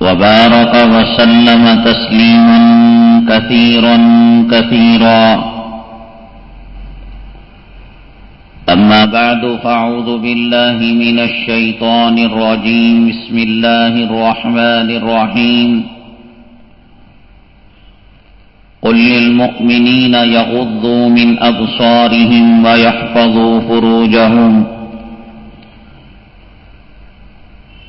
وبارك وسلم تسليما كثيرا كثيرا. أما بعد فأعوذ بالله من الشيطان الرجيم. بسم الله الرحمن الرحيم. قل للمؤمنين يغضوا من أبصارهم ويحفظوا فروجهم.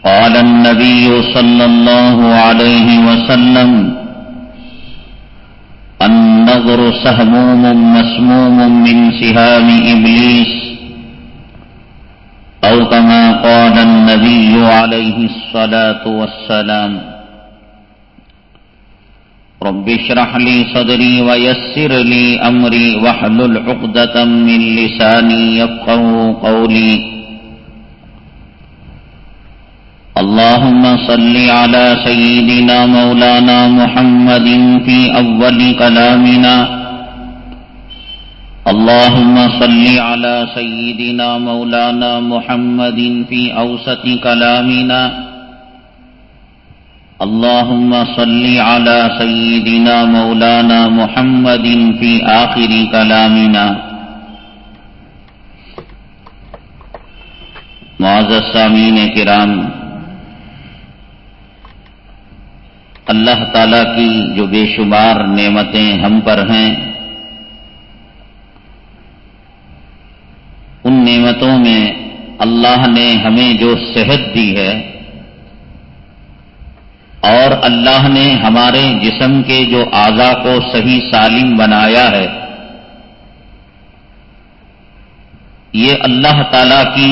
قال النبي صلى الله عليه وسلم النظر سهموم مسموم من سهام إبليس أو كما قال النبي عليه الصلاة والسلام رب اشرح لي صدري ويسر لي أمري واحلل عقدة من لساني يفقه قولي. اللهم صل على سيدنا مولانا محمد في أول كلامنا. اللهم صل على سيدنا مولانا محمد في أوسط كلامنا. اللهم صل على سيدنا مولانا محمد في آخر كلامنا. معزز سامعین کرام اللہ تعالی کی جو بے شمار نعمتیں ہم پر ہیں، ان نعمتوں میں اللہ نے ہمیں جو صحت دی ہے، اور اللہ نے ہمارے جسم کے جو اعضا کو صحیح سالم بنایا ہے، یہ اللہ تعالی کی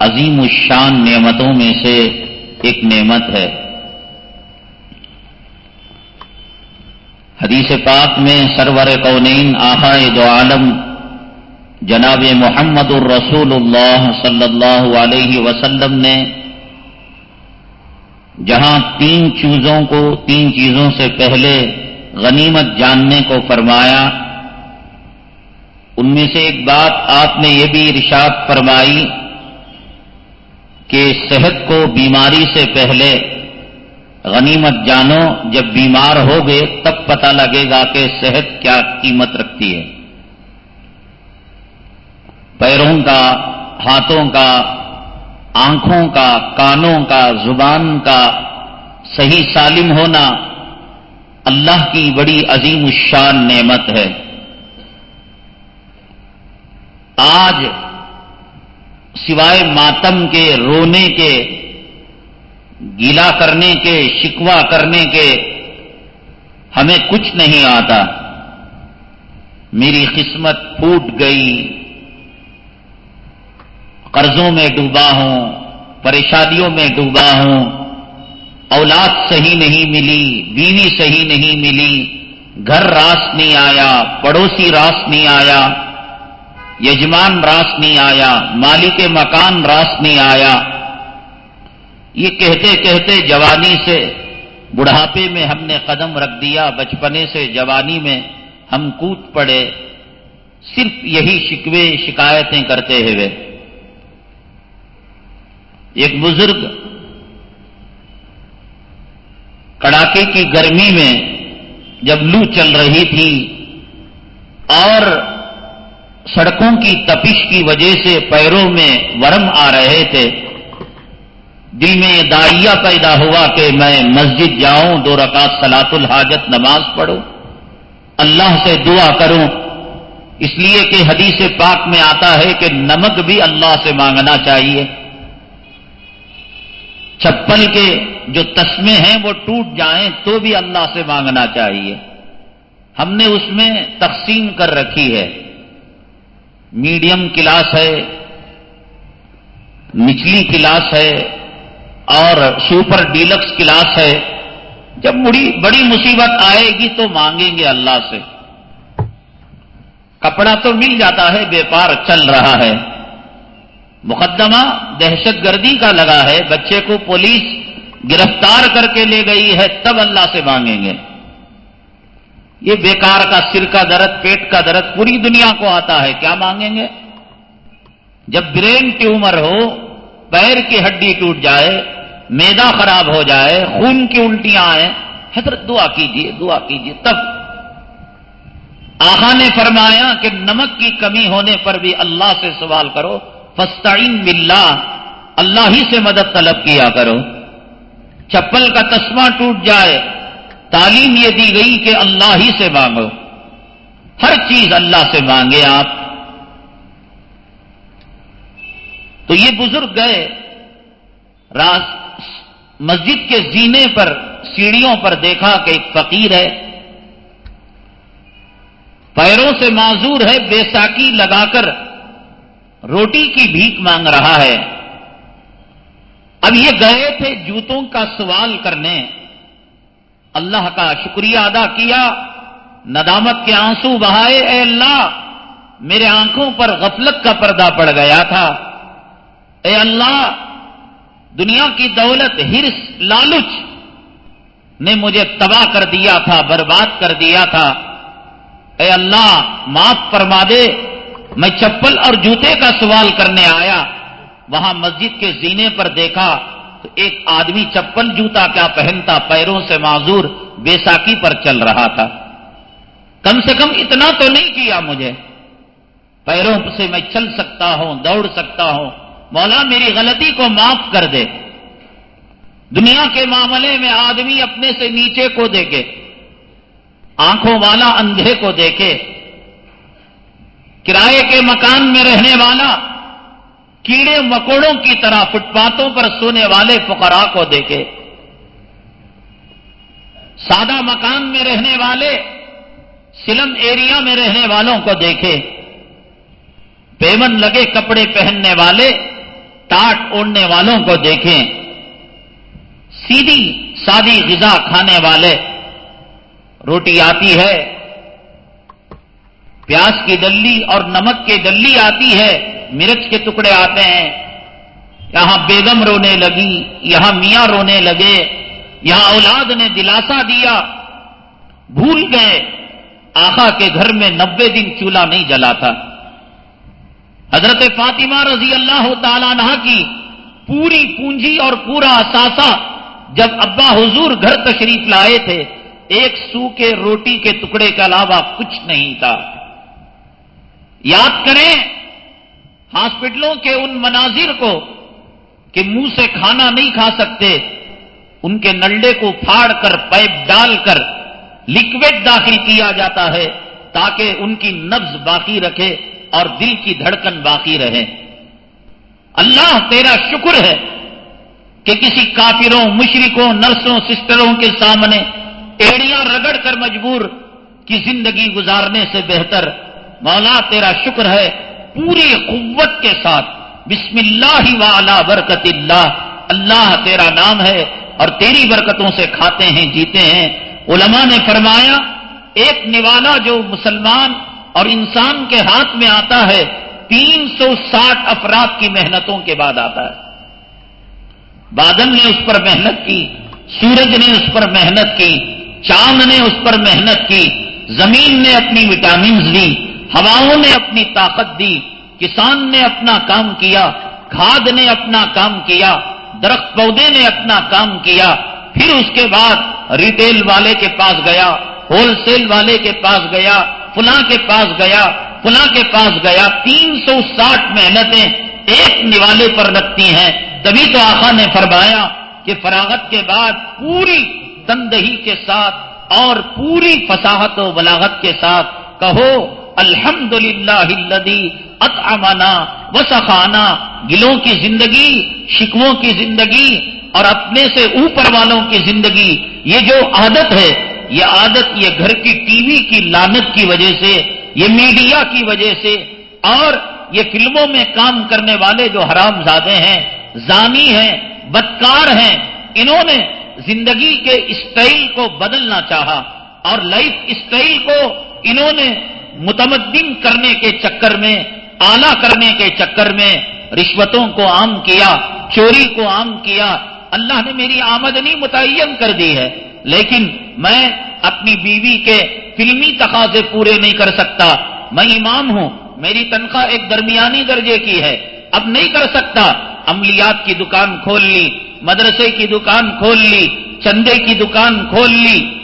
عظیم الشان نعمتوں میں سے ایک نعمت ہے۔ حدیث پاک میں سرور کونین آخائے دو عالم جناب محمد الرسول اللہ صلی اللہ علیہ وسلم نے جہاں تین چیزوں کو تین چیزوں سے پہلے غنیمت جاننے کو فرمایا، ان میں سے ایک بات آپ نے یہ بھی ارشاد فرمائی کہ صحت کو بیماری سے پہلے غنیمت جانو، جب بیمار ہو گئے تب پتہ لگے گا کہ صحت کیا قیمت رکھتی ہے۔ پیروں کا، ہاتھوں کا، آنکھوں کا، کانوں کا، زبان کا صحیح سالم ہونا اللہ کی بڑی عظیم الشان نعمت ہے۔ آج سوائے ماتم کے، رونے کے گیلا کرنے کے شکوا کرنے کے ہمیں کچھ نہیں آتا۔ میری قسمت پھوٹ گئی۔ قرضوں میں ڈوبا ہوں، پریشانیوں میں ڈوبا ہوں۔ اولاد صحیح نہیں ملی، بیوی صحیح نہیں ملی۔ گھر راس نہیں آیا، پڑوسی راس نہیں آیا۔ یجمان راس نہیں آیا، مالک مکان راس نہیں آیا۔ یہ کہتے کہتے جوانی سے بڑھاپے میں ہم نے قدم رکھ دیا، بچپنے سے جوانی میں ہم کود پڑے۔ صرف یہی شکوے، شکایتیں کرتے ہوئے۔ ایک بزرگ کڑاکے کی گرمی میں جب لو چل رہی تھی اور سڑکوں کی تپش کی وجہ سے پیروں میں ورم آ رہے تھے دل میں یہ دائیا پیدا ہوا کہ میں مسجد جاؤں، دو رکعت سلاط الحاجت نماز پڑھوں، اللہ سے دعا کروں۔ اس لیے کہ حدیث پاک میں آتا ہے کہ نمک بھی اللہ سے مانگنا چاہیے۔ چپل کے جو تسمے ہیں وہ ٹوٹ جائیں تو بھی اللہ سے مانگنا چاہیے۔ ہم نے اس میں تقسیم کر رکھی ہے۔ میڈیم کلاس ہے، نچلی کلاس ہے اور سپر ڈیلکس کلاس ہے۔ جب بڑی بڑی مصیبت آئے گی تو مانگیں گے اللہ سے۔ کپڑا تو مل جاتا ہے، بیپار چل رہا ہے۔ مقدمہ دہشت گردی کا لگا ہے۔ بچے کو پولیس گرفتار کر کے لے گئی ہے، تب اللہ سے مانگیں گے۔ یہ بیکار کا سر کا درد، پیٹ کا درد پوری دنیا کو آتا ہے۔ کیا مانگیں گے؟ جب برین ٹیومر ہو، پیر کی ہڈی ٹوٹ جائے میدا خراب ہو جائے، خون کی الٹیاں آئیں، حضرت دعا کیجیے دعا کیجیے تب۔ آخا نے فرمایا کہ نمک کی کمی ہونے پر بھی اللہ سے سوال کرو۔ فستعین باللہ، اللہ ہی سے مدد طلب کیا کرو۔ چپل کا تسمہ ٹوٹ جائے، تعلیم یہ دی گئی کہ اللہ ہی سے مانگو۔ ہر چیز اللہ سے مانگے آپ۔ تو یہ بزرگ گئے راز مسجد کے زینے پر سیڑھیوں پر دیکھا کہ ایک فقیر ہے، پیروں سے معذور ہے بیساکی لگا کر روٹی کی بھیک مانگ رہا ہے۔ اب یہ گئے تھے جوتوں کا سوال کرنے۔ اللہ کا شکریہ ادا کیا، ندامت کے آنسو بہائے، اے اللہ، میرے آنکھوں پر غفلت کا پردہ پڑ گیا تھا۔ اے اللہ دنیا کی دولت، ہرس، لالچ نے مجھے تباہ کر دیا تھا، برباد کر دیا تھا۔ اے اللہ، معاف فرما دے۔ میں چپل اور جوتے کا سوال کرنے آیا۔ وہاں مسجد کے زینے پر دیکھا تو ایک آدمی چپل جوتا کیا پہنتا، پیروں سے معذور، بیساکی پر چل رہا تھا۔ کم سے کم اتنا تو نہیں کیا مجھے۔ پیروں سے میں چل سکتا ہوں، دوڑ سکتا ہوں۔ مولا میری غلطی کو معاف کر دے۔ دنیا کے معاملے میں آدمی اپنے سے نیچے کو دیکھے، آنکھوں والا اندھے کو دیکھے۔ کرائے کے مکان میں رہنے والا، کیڑے مکوڑوں کی طرح فٹ پاتھوں پر سونے والے فقراء کو دیکھے۔ سادہ مکان میں رہنے والے، سلم ایریا میں رہنے والوں کو دیکھے۔ پیمن لگے کپڑے پہننے والے ٹاٹ اوڑھنے والوں کو دیکھیں، سیدھی سادی غذا کھانے والے، روٹی آتی ہے، پیاز کی دلی اور نمک کی دلی آتی ہے، مرچ کے ٹکڑے آتے ہیں، یہاں بیگم رونے لگی، یہاں میاں رونے لگے، یہاں اولاد نے دلاسا دیا، بھول گئے آخا کے گھر میں نبے دن چولہا نہیں جلا تھا۔ حضرت فاطمہ رضی اللہ تعالیٰ عنہ کی پوری پونجی اور پورا اثاثہ جب ابا حضور گھر تشریف لائے تھے، ایک سو کے روٹی کے ٹکڑے کے علاوہ کچھ نہیں تھا۔ یاد کریں، ہاسپٹلوں کے ان مناظر کو کہ منہ سے کھانا نہیں کھا سکتے، ان کے نلڈے کو پھاڑ کر پائپ ڈال کر لکوڈ داخل کیا جاتا ہے تاکہ ان کی نبز باقی رکھے۔ اور دل کی دھڑکن باقی رہے۔ اللہ تیرا شکر ہے کہ کسی کافروں، مشرکوں، نرسوں، سسٹروں کے سامنے ایڑیاں رگڑ کر مجبور کی زندگی گزارنے سے بہتر۔ مولا تیرا شکر ہے پوری قوت کے ساتھ۔ بسم اللہ والا برکت اللہ۔ اللہ تیرا نام ہے اور تیری برکتوں سے کھاتے ہیں، جیتے ہیں۔ علماء نے فرمایا، ایک نوالا جو مسلمان اور انسان کے ہاتھ میں آتا ہے، تین سو ساٹھ افراد کی محنتوں کے بعد آتا ہے۔ بادل نے اس پر محنت کی، سورج نے اس پر محنت کی، چاند نے اس پر محنت کی، زمین نے اپنی وٹامنز دی، ہواؤں نے اپنی طاقت دی، کسان نے اپنا کام کیا، کھاد نے اپنا کام کیا، درخت پودے نے اپنا کام کیا، پھر اس کے بعد ریٹیل والے کے پاس گیا، ہول سیل والے کے پاس گیا فلاں کے پاس گیا، فلاں کے پاس گیا، تین سو ساٹھ محنتیں ایک نوالے پر رکھتی ہیں۔ تبھی تو آخا نے فرمایا کہ فراغت کے بعد پوری تندہی کے ساتھ اور پوری فصاحت و بلاغت کے ساتھ کہو الحمد للہ اطعمنا وسخانا، گلوں کی زندگی، شکووں کی زندگی اور اپنے سے اوپر والوں کی زندگی، یہ جو عادت ہے یہ عادت یہ گھر کی ٹی وی کی لانت کی وجہ سے، یہ میڈیا کی وجہ سے، اور یہ فلموں میں کام کرنے والے جو حرام زادے ہیں، زانی ہیں، بدکار ہیں، انہوں نے زندگی کے اسٹائل کو بدلنا چاہا، اور لائف اسٹائل کو انہوں نے متمدن کرنے کے چکر میں آلہ کرنے کے چکر میں رشوتوں کو عام کیا، چوری کو عام کیا۔ اللہ نے میری آمدنی متعین کر دی ہے۔ لیکن میں اپنی بیوی کے فلمی تقاضے پورے نہیں کر سکتا۔ میں امام ہوں، میری تنخواہ ایک درمیانی درجے کی ہے۔ اب نہیں کر سکتا۔ عملیات کی دکان کھول لی، مدرسے کی دکان کھول لی، چندے کی دکان کھول لی۔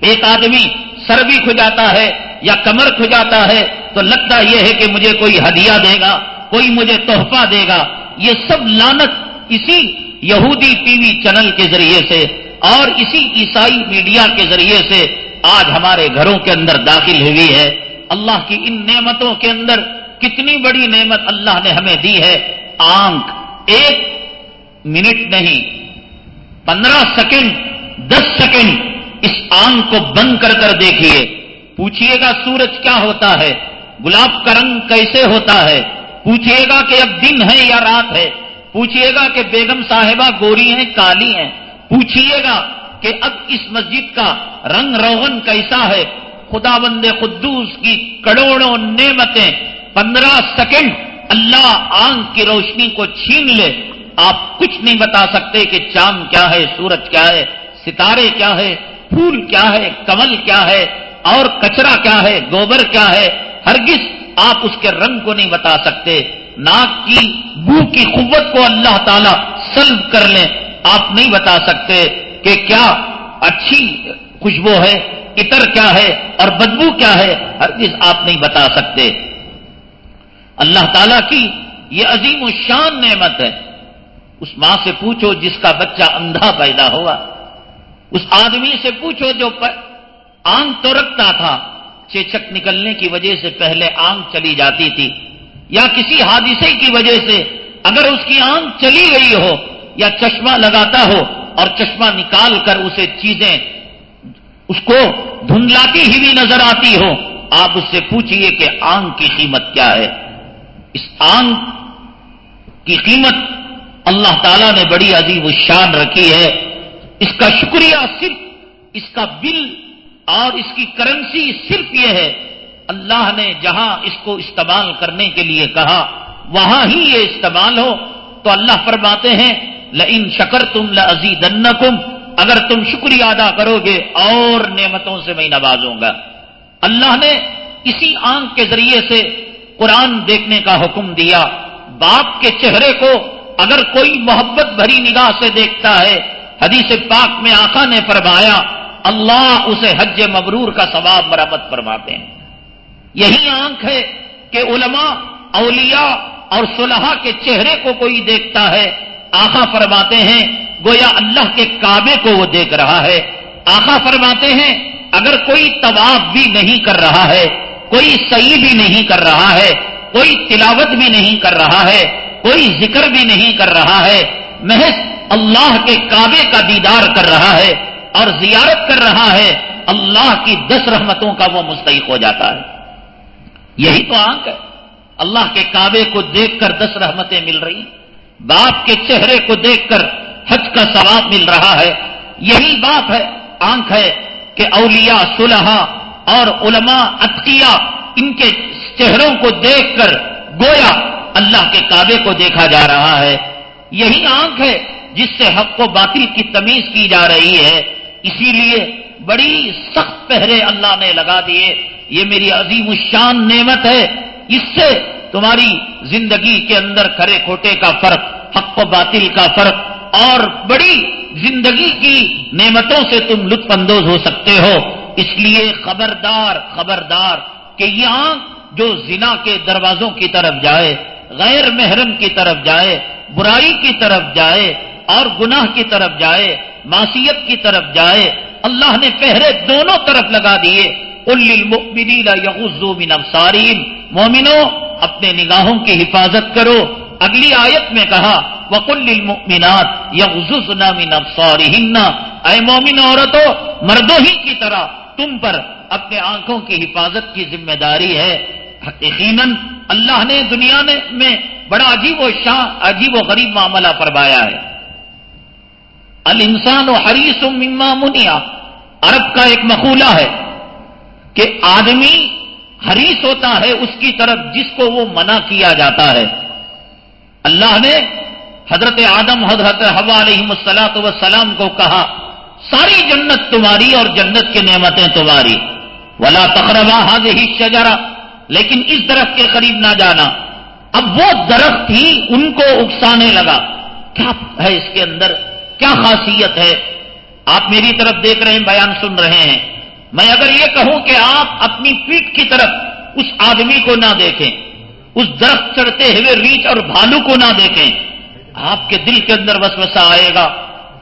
ایک آدمی سر بھی کھجاتا ہے یا کمر کھجاتا ہے تو لگتا یہ ہے کہ مجھے کوئی ہدیہ دے گا، کوئی مجھے تحفہ دے گا۔ یہ سب لانت اسی یہودی ٹی وی چینل کے ذریعے سے اور اسی عیسائی میڈیا کے ذریعے سے آج ہمارے گھروں کے اندر داخل ہوئی ہے۔ اللہ کی ان نعمتوں کے اندر کتنی بڑی نعمت اللہ نے ہمیں دی ہے۔ آنکھ ایک منٹ نہیں، پندرہ سیکنڈ، دس سیکنڈ اس آنکھ کو بند کر کر دیکھیے۔ پوچھئے گا سورج کیا ہوتا ہے، گلاب کا رنگ کیسے ہوتا ہے؟ پوچھئے گا کہ اب دن ہے یا رات ہے؟ پوچھئے گا کہ بیگم صاحبہ گوری ہیں، کالی ہیں۔ پوچھئے گا کہ اب اس مسجد کا رنگ روغن کیسا ہے؟ خدا بند خدوس کی کروڑوں نعمتیں پندرہ سیکنڈ اللہ آنکھ کی روشنی کو چھین لے۔ آپ کچھ نہیں بتا سکتے کہ چاند کیا ہے، سورج کیا ہے، ستارے کیا ہے، پھول کیا ہے، کمل کیا ہے، اور کچرا کیا ہے، گوبر کیا ہے۔ ہرگز آپ اس کے رنگ کو نہیں بتا سکتے۔ ناک کی بو کی قوت کو اللہ تعالی سلب کر لیں۔ آپ نہیں بتا سکتے کہ کیا اچھی خوشبو ہے اتر کیا ہے اور بدبو کیا ہے، ہرگز آپ نہیں بتا سکتے۔ اللہ تعالی کی یہ عظیم و شان نعمت ہے۔ اس ماں سے پوچھو جس کا بچہ اندھا پیدا ہوا۔ اس آدمی سے پوچھو جو آنکھ تو رکھتا تھا، چیچک نکلنے کی وجہ سے پہلے آنکھ چلی جاتی تھی، یا کسی حادثے کی وجہ سے اگر اس کی آنکھ چلی گئی ہو یا چشمہ لگاتا ہو اور چشمہ نکال کر اسے چیزیں اس کو دھندلاتی ہی بھی نظر آتی ہو، آپ اس سے پوچھئے کہ آنکھ کی قیمت کیا ہے۔ اس آنکھ کی قیمت اللہ تعالیٰ نے بڑی عظیم الشان رکھی ہے۔ اس کا شکریہ صرف اس کا بل اور اس کی کرنسی صرف یہ ہے۔ اللہ نے جہاں اس کو استعمال کرنے کے لیے کہا، وہاں ہی یہ استعمال ہو۔ تو اللہ فرماتے ہیں لئن شکر تم لزی اگر تم شکریہ ادا کرو گے، اور نعمتوں سے میں نوازوں گا۔ اللہ نے اسی آنکھ کے ذریعے سے قرآن دیکھنے کا حکم دیا۔ باپ کے چہرے کو اگر کوئی محبت بھری نگاہ سے دیکھتا ہے، حدیث پاک میں آقا نے فرمایا، اللہ اسے حج مبرور کا ثواب مرمت فرماتے ہیں۔ یہی آنکھ ہے کہ علماء، اولیاء اور صلحہ کے چہرے کو کوئی دیکھتا ہے آخا فرماتے ہیں، گویا اللہ کے کعبے کو وہ دیکھ رہا ہے۔ آخا فرماتے ہیں، اگر کوئی طواف بھی نہیں کر رہا ہے، کوئی صحیح بھی نہیں کر رہا ہے، کوئی تلاوت بھی نہیں کر رہا ہے، کوئی ذکر بھی نہیں کر رہا ہے، محض اللہ کے کعبے کا دیدار کر رہا ہے اور زیارت کر رہا ہے، اللہ کی دس رحمتوں کا وہ مستحق ہو جاتا ہے۔ یہی تو آنکھ ہے۔ اللہ کے کعبے کو دیکھ کر دس رحمتیں مل رہی ہیں۔ باپ کے چہرے کو دیکھ کر حج کا ثواب مل رہا ہے۔ یہی باپ ہے، آنکھ ہے کہ اولیاء صلحہ اور علماء اتقیا ان کے چہروں کو دیکھ کر گویا اللہ کے کعبے کو دیکھا جا رہا ہے۔ یہی آنکھ ہے جس سے حق و باطل کی تمیز کی جا رہی ہے۔ اسی لیے بڑی سخت پہرے اللہ نے لگا دیے۔ یہ میری عظیم الشان نعمت ہے۔ اس سے تمہاری زندگی کے اندر کھرے کھوٹے کا فرق، حق و باطل کا فرق، اور بڑی زندگی کی نعمتوں سے تم لطف اندوز ہو سکتے ہو۔ اس لیے خبردار خبردار کہ یہ آنکھ جو زنا کے دروازوں کی طرف جائے، غیر محرم کی طرف جائے، برائی کی طرف جائے، اور گناہ کی طرف جائے، معصیت کی طرف جائے، اللہ نے پہرے دونوں طرف لگا دیے۔ من ابصارین مومنو اپنے نگاہوں کی حفاظت کرو۔ اگلی آیت میں کہا وکل المؤمنات یغززن من ابصارهن اے مومن عورتوں مردوں ہی کی طرح تم پر اپنے آنکھوں کی حفاظت کی ذمہ داری ہے۔ یقیناً اللہ نے دنیا میں بڑا عجیب و شاہ عجیب و غریب معاملہ فرمایا ہے۔ الانسان و حریص مما منیا عرب کا ایک مقولہ ہے کہ آدمی حریص ہوتا ہے اس کی طرف جس کو وہ منع کیا جاتا ہے۔ اللہ نے حضرت آدم، حضرت حوا علیہ السلاۃ وسلام کو کہا، ساری جنت تمہاری اور جنت کی نعمتیں تمہاری۔ ولا تقربا حاض ہی شجرا لیکن اس درخت کے قریب نہ جانا۔ اب وہ درخت ہی ان کو اکسانے لگا۔ کیا ہے اس کے اندر؟ کیا خاصیت ہے؟ آپ میری طرف دیکھ رہے ہیں، بیان سن رہے ہیں۔ میں اگر یہ کہوں کہ آپ اپنی پیٹ کی طرف اس آدمی کو نہ دیکھیں، اس درخت چڑھتے ہوئے ریچھ اور بھالو کو نہ دیکھیں، آپ کے دل کے اندر وسوسہ آئے گا۔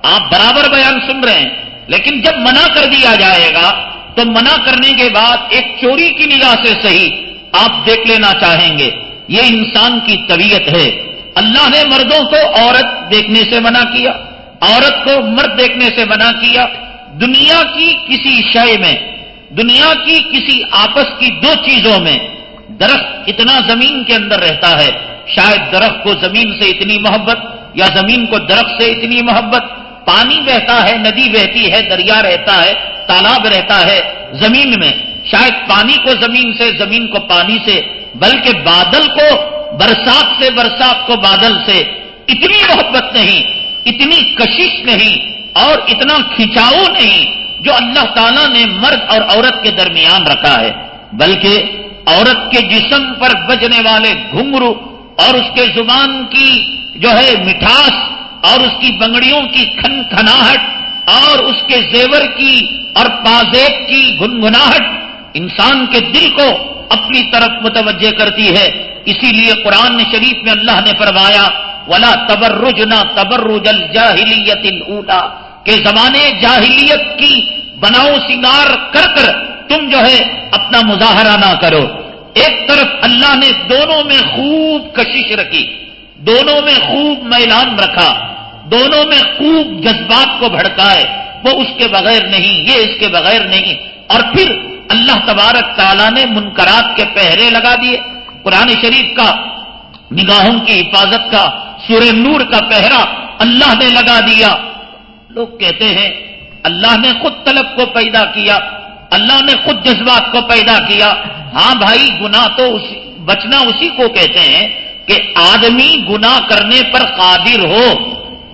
آپ برابر بیان سن رہے ہیں، لیکن جب منع کر دیا جائے گا، تو منع کرنے کے بعد ایک چوری کی نگاہ سے صحیح آپ دیکھ لینا چاہیں گے۔ یہ انسان کی طبیعت ہے۔ اللہ نے مردوں کو عورت دیکھنے سے منع کیا، عورت کو مرد دیکھنے سے منع کیا دنیا کی کسی شے میں، دنیا کی کسی آپس کی دو چیزوں میں درخت اتنا زمین کے اندر رہتا ہے۔ شاید درخت کو زمین سے اتنی محبت یا زمین کو درخت سے اتنی محبت۔ پانی بہتا ہے، ندی بہتی ہے، دریا رہتا ہے، تالاب رہتا ہے زمین میں۔ شاید پانی کو زمین سے، زمین کو پانی سے، بلکہ بادل کو برسات سے، برسات کو بادل سے اتنی محبت نہیں، اتنی کشش نہیں اور اتنا کھچاؤ نہیں جو اللہ تعالیٰ نے مرد اور عورت کے درمیان رکھا ہے، بلکہ عورت کے جسم پر بجنے والے گھنگرو اور اس کے زبان کی جو ہے مٹھاس اور اس کی بنگڑیوں کی کھن کھناہٹ اور اس کے زیور کی اور پازیب کی گنگناہٹ انسان کے دل کو اپنی طرف متوجہ کرتی ہے۔ اسی لیے قرآن شریف میں اللہ نے فرمایا، ولا تبرج نہ تبرج الجاہلیت الا کہ زمانے جاہلیت کی بناؤ سنگار کر کر تم جو ہے اپنا مظاہرہ نہ کرو۔ ایک طرف اللہ نے دونوں میں خوب کشش رکھی، دونوں میں خوب میلان رکھا، دونوں میں خوب جذبات کو بھڑکائے، وہ اس کے بغیر نہیں، یہ اس کے بغیر نہیں۔ اور پھر اللہ تبارک تعالیٰ نے منکرات کے پہرے لگا دیے۔ قرآن شریف کا، نگاہوں کی حفاظت کا، سورہ نور کا پہرا اللہ نے لگا دیا۔ لوگ کہتے ہیں، اللہ نے خود طلب کو پیدا کیا، اللہ نے خود جذبات کو پیدا کیا۔ ہاں بھائی گنا تو بچنا اسی کو کہتے ہیں کہ آدمی گنا کرنے پر قادر ہو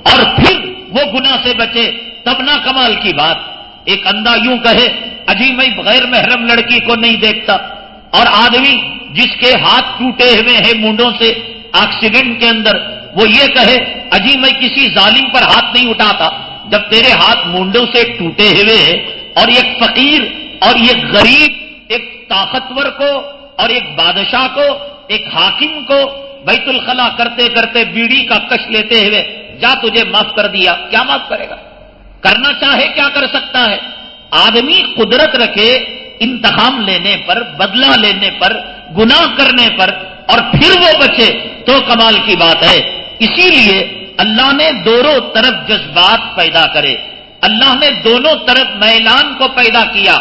اور پھر وہ گنا سے بچے۔ تب نہ کمال کی بات۔ ایک اندھا یوں کہے اجی میں غیر محرم لڑکی کو نہیں دیکھتا۔ اور آدمی جس کے ہاتھ ٹوٹے ہوئے ہیں منڈوں سے ایکسیڈنٹ کے اندر، وہ یہ کہے اجی میں کسی ظالم پر ہاتھ نہیں اٹھاتا۔ جب تیرے ہاتھ مونڈوں سے ٹوٹے ہوئے اور ایک فقیر اور ایک غریب، ایک طاقتور کو اور ایک بادشاہ کو، ایک حاکم کو بیت الخلا کرتے کرتے بیڑی کا کش لیتے ہوئے، جا تجھے معاف کر دیا۔ کیا معاف کرے گا؟ کرنا چاہے کیا کر سکتا ہے؟ آدمی قدرت رکھے انتخام لینے پر، بدلہ لینے پر، گناہ کرنے پر اور پھر وہ بچے تو کمال کی بات ہے۔ اسی لیے اللہ نے دونوں طرف جذبات پیدا کرے۔ اللہ نے دونوں طرف میلان کو پیدا کیا۔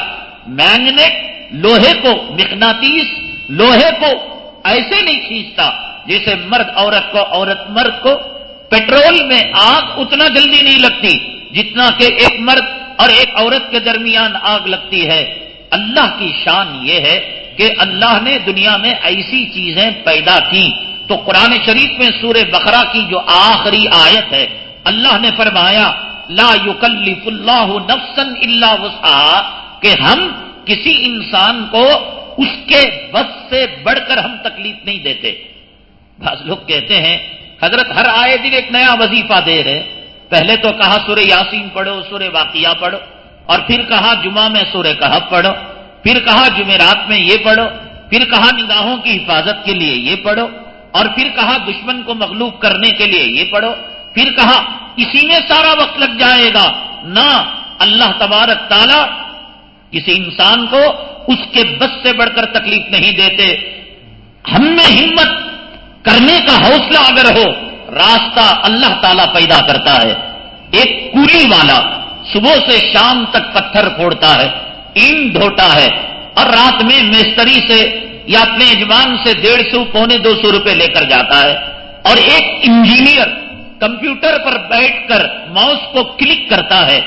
میگنیٹ لوہے کو مقناطیس، لوہے کو ایسے نہیں کھینچتا جیسے مرد عورت کو، عورت مرد کو۔ پیٹرول میں آگ اتنا جلدی نہیں لگتی جتنا کہ ایک مرد اور ایک عورت کے درمیان آگ لگتی ہے۔ اللہ کی شان یہ ہے کہ اللہ نے دنیا میں ایسی چیزیں پیدا کی تو قرآن شریف میں سورہ بقرہ کی جو آخری آیت ہے، اللہ نے فرمایا، لا یکلف اللہ نفسا الا وسعا کہ ہم کسی انسان کو اس کے بس سے بڑھ کر ہم تکلیف نہیں دیتے۔ بعض لوگ کہتے ہیں، حضرت ہر آئے دن ایک نیا وظیفہ دے رہے۔ پہلے تو کہا، سورہ یاسین پڑھو، سورہ واقعہ پڑھو، اور پھر کہا، جمعہ میں سورہ کہف پڑھو، پھر کہا، جمعرات میں یہ پڑھو، پھر کہا، نگاہوں کی حفاظت کے لیے یہ پڑھو۔ اور پھر کہا دشمن کو مغلوب کرنے کے لیے یہ پڑھو۔ پھر کہا، اسی میں سارا وقت لگ جائے گا۔ نہ اللہ تبارک تعالی کسی انسان کو اس کے بس سے بڑھ کر تکلیف نہیں دیتے۔ ہم میں ہمت کرنے کا حوصلہ اگر ہو، راستہ اللہ تعالی پیدا کرتا ہے۔ ایک کولی والا صبح سے شام تک پتھر پھوڑتا ہے، اینٹ دھوتا ہے اور رات میں میستری سے یا اپنے اجمان سے ڈیڑھ سو، پونے دو سو روپے لے کر جاتا ہے۔ اور ایک انجینئر کمپیوٹر پر بیٹھ کر ماؤس کو کلک کرتا ہے،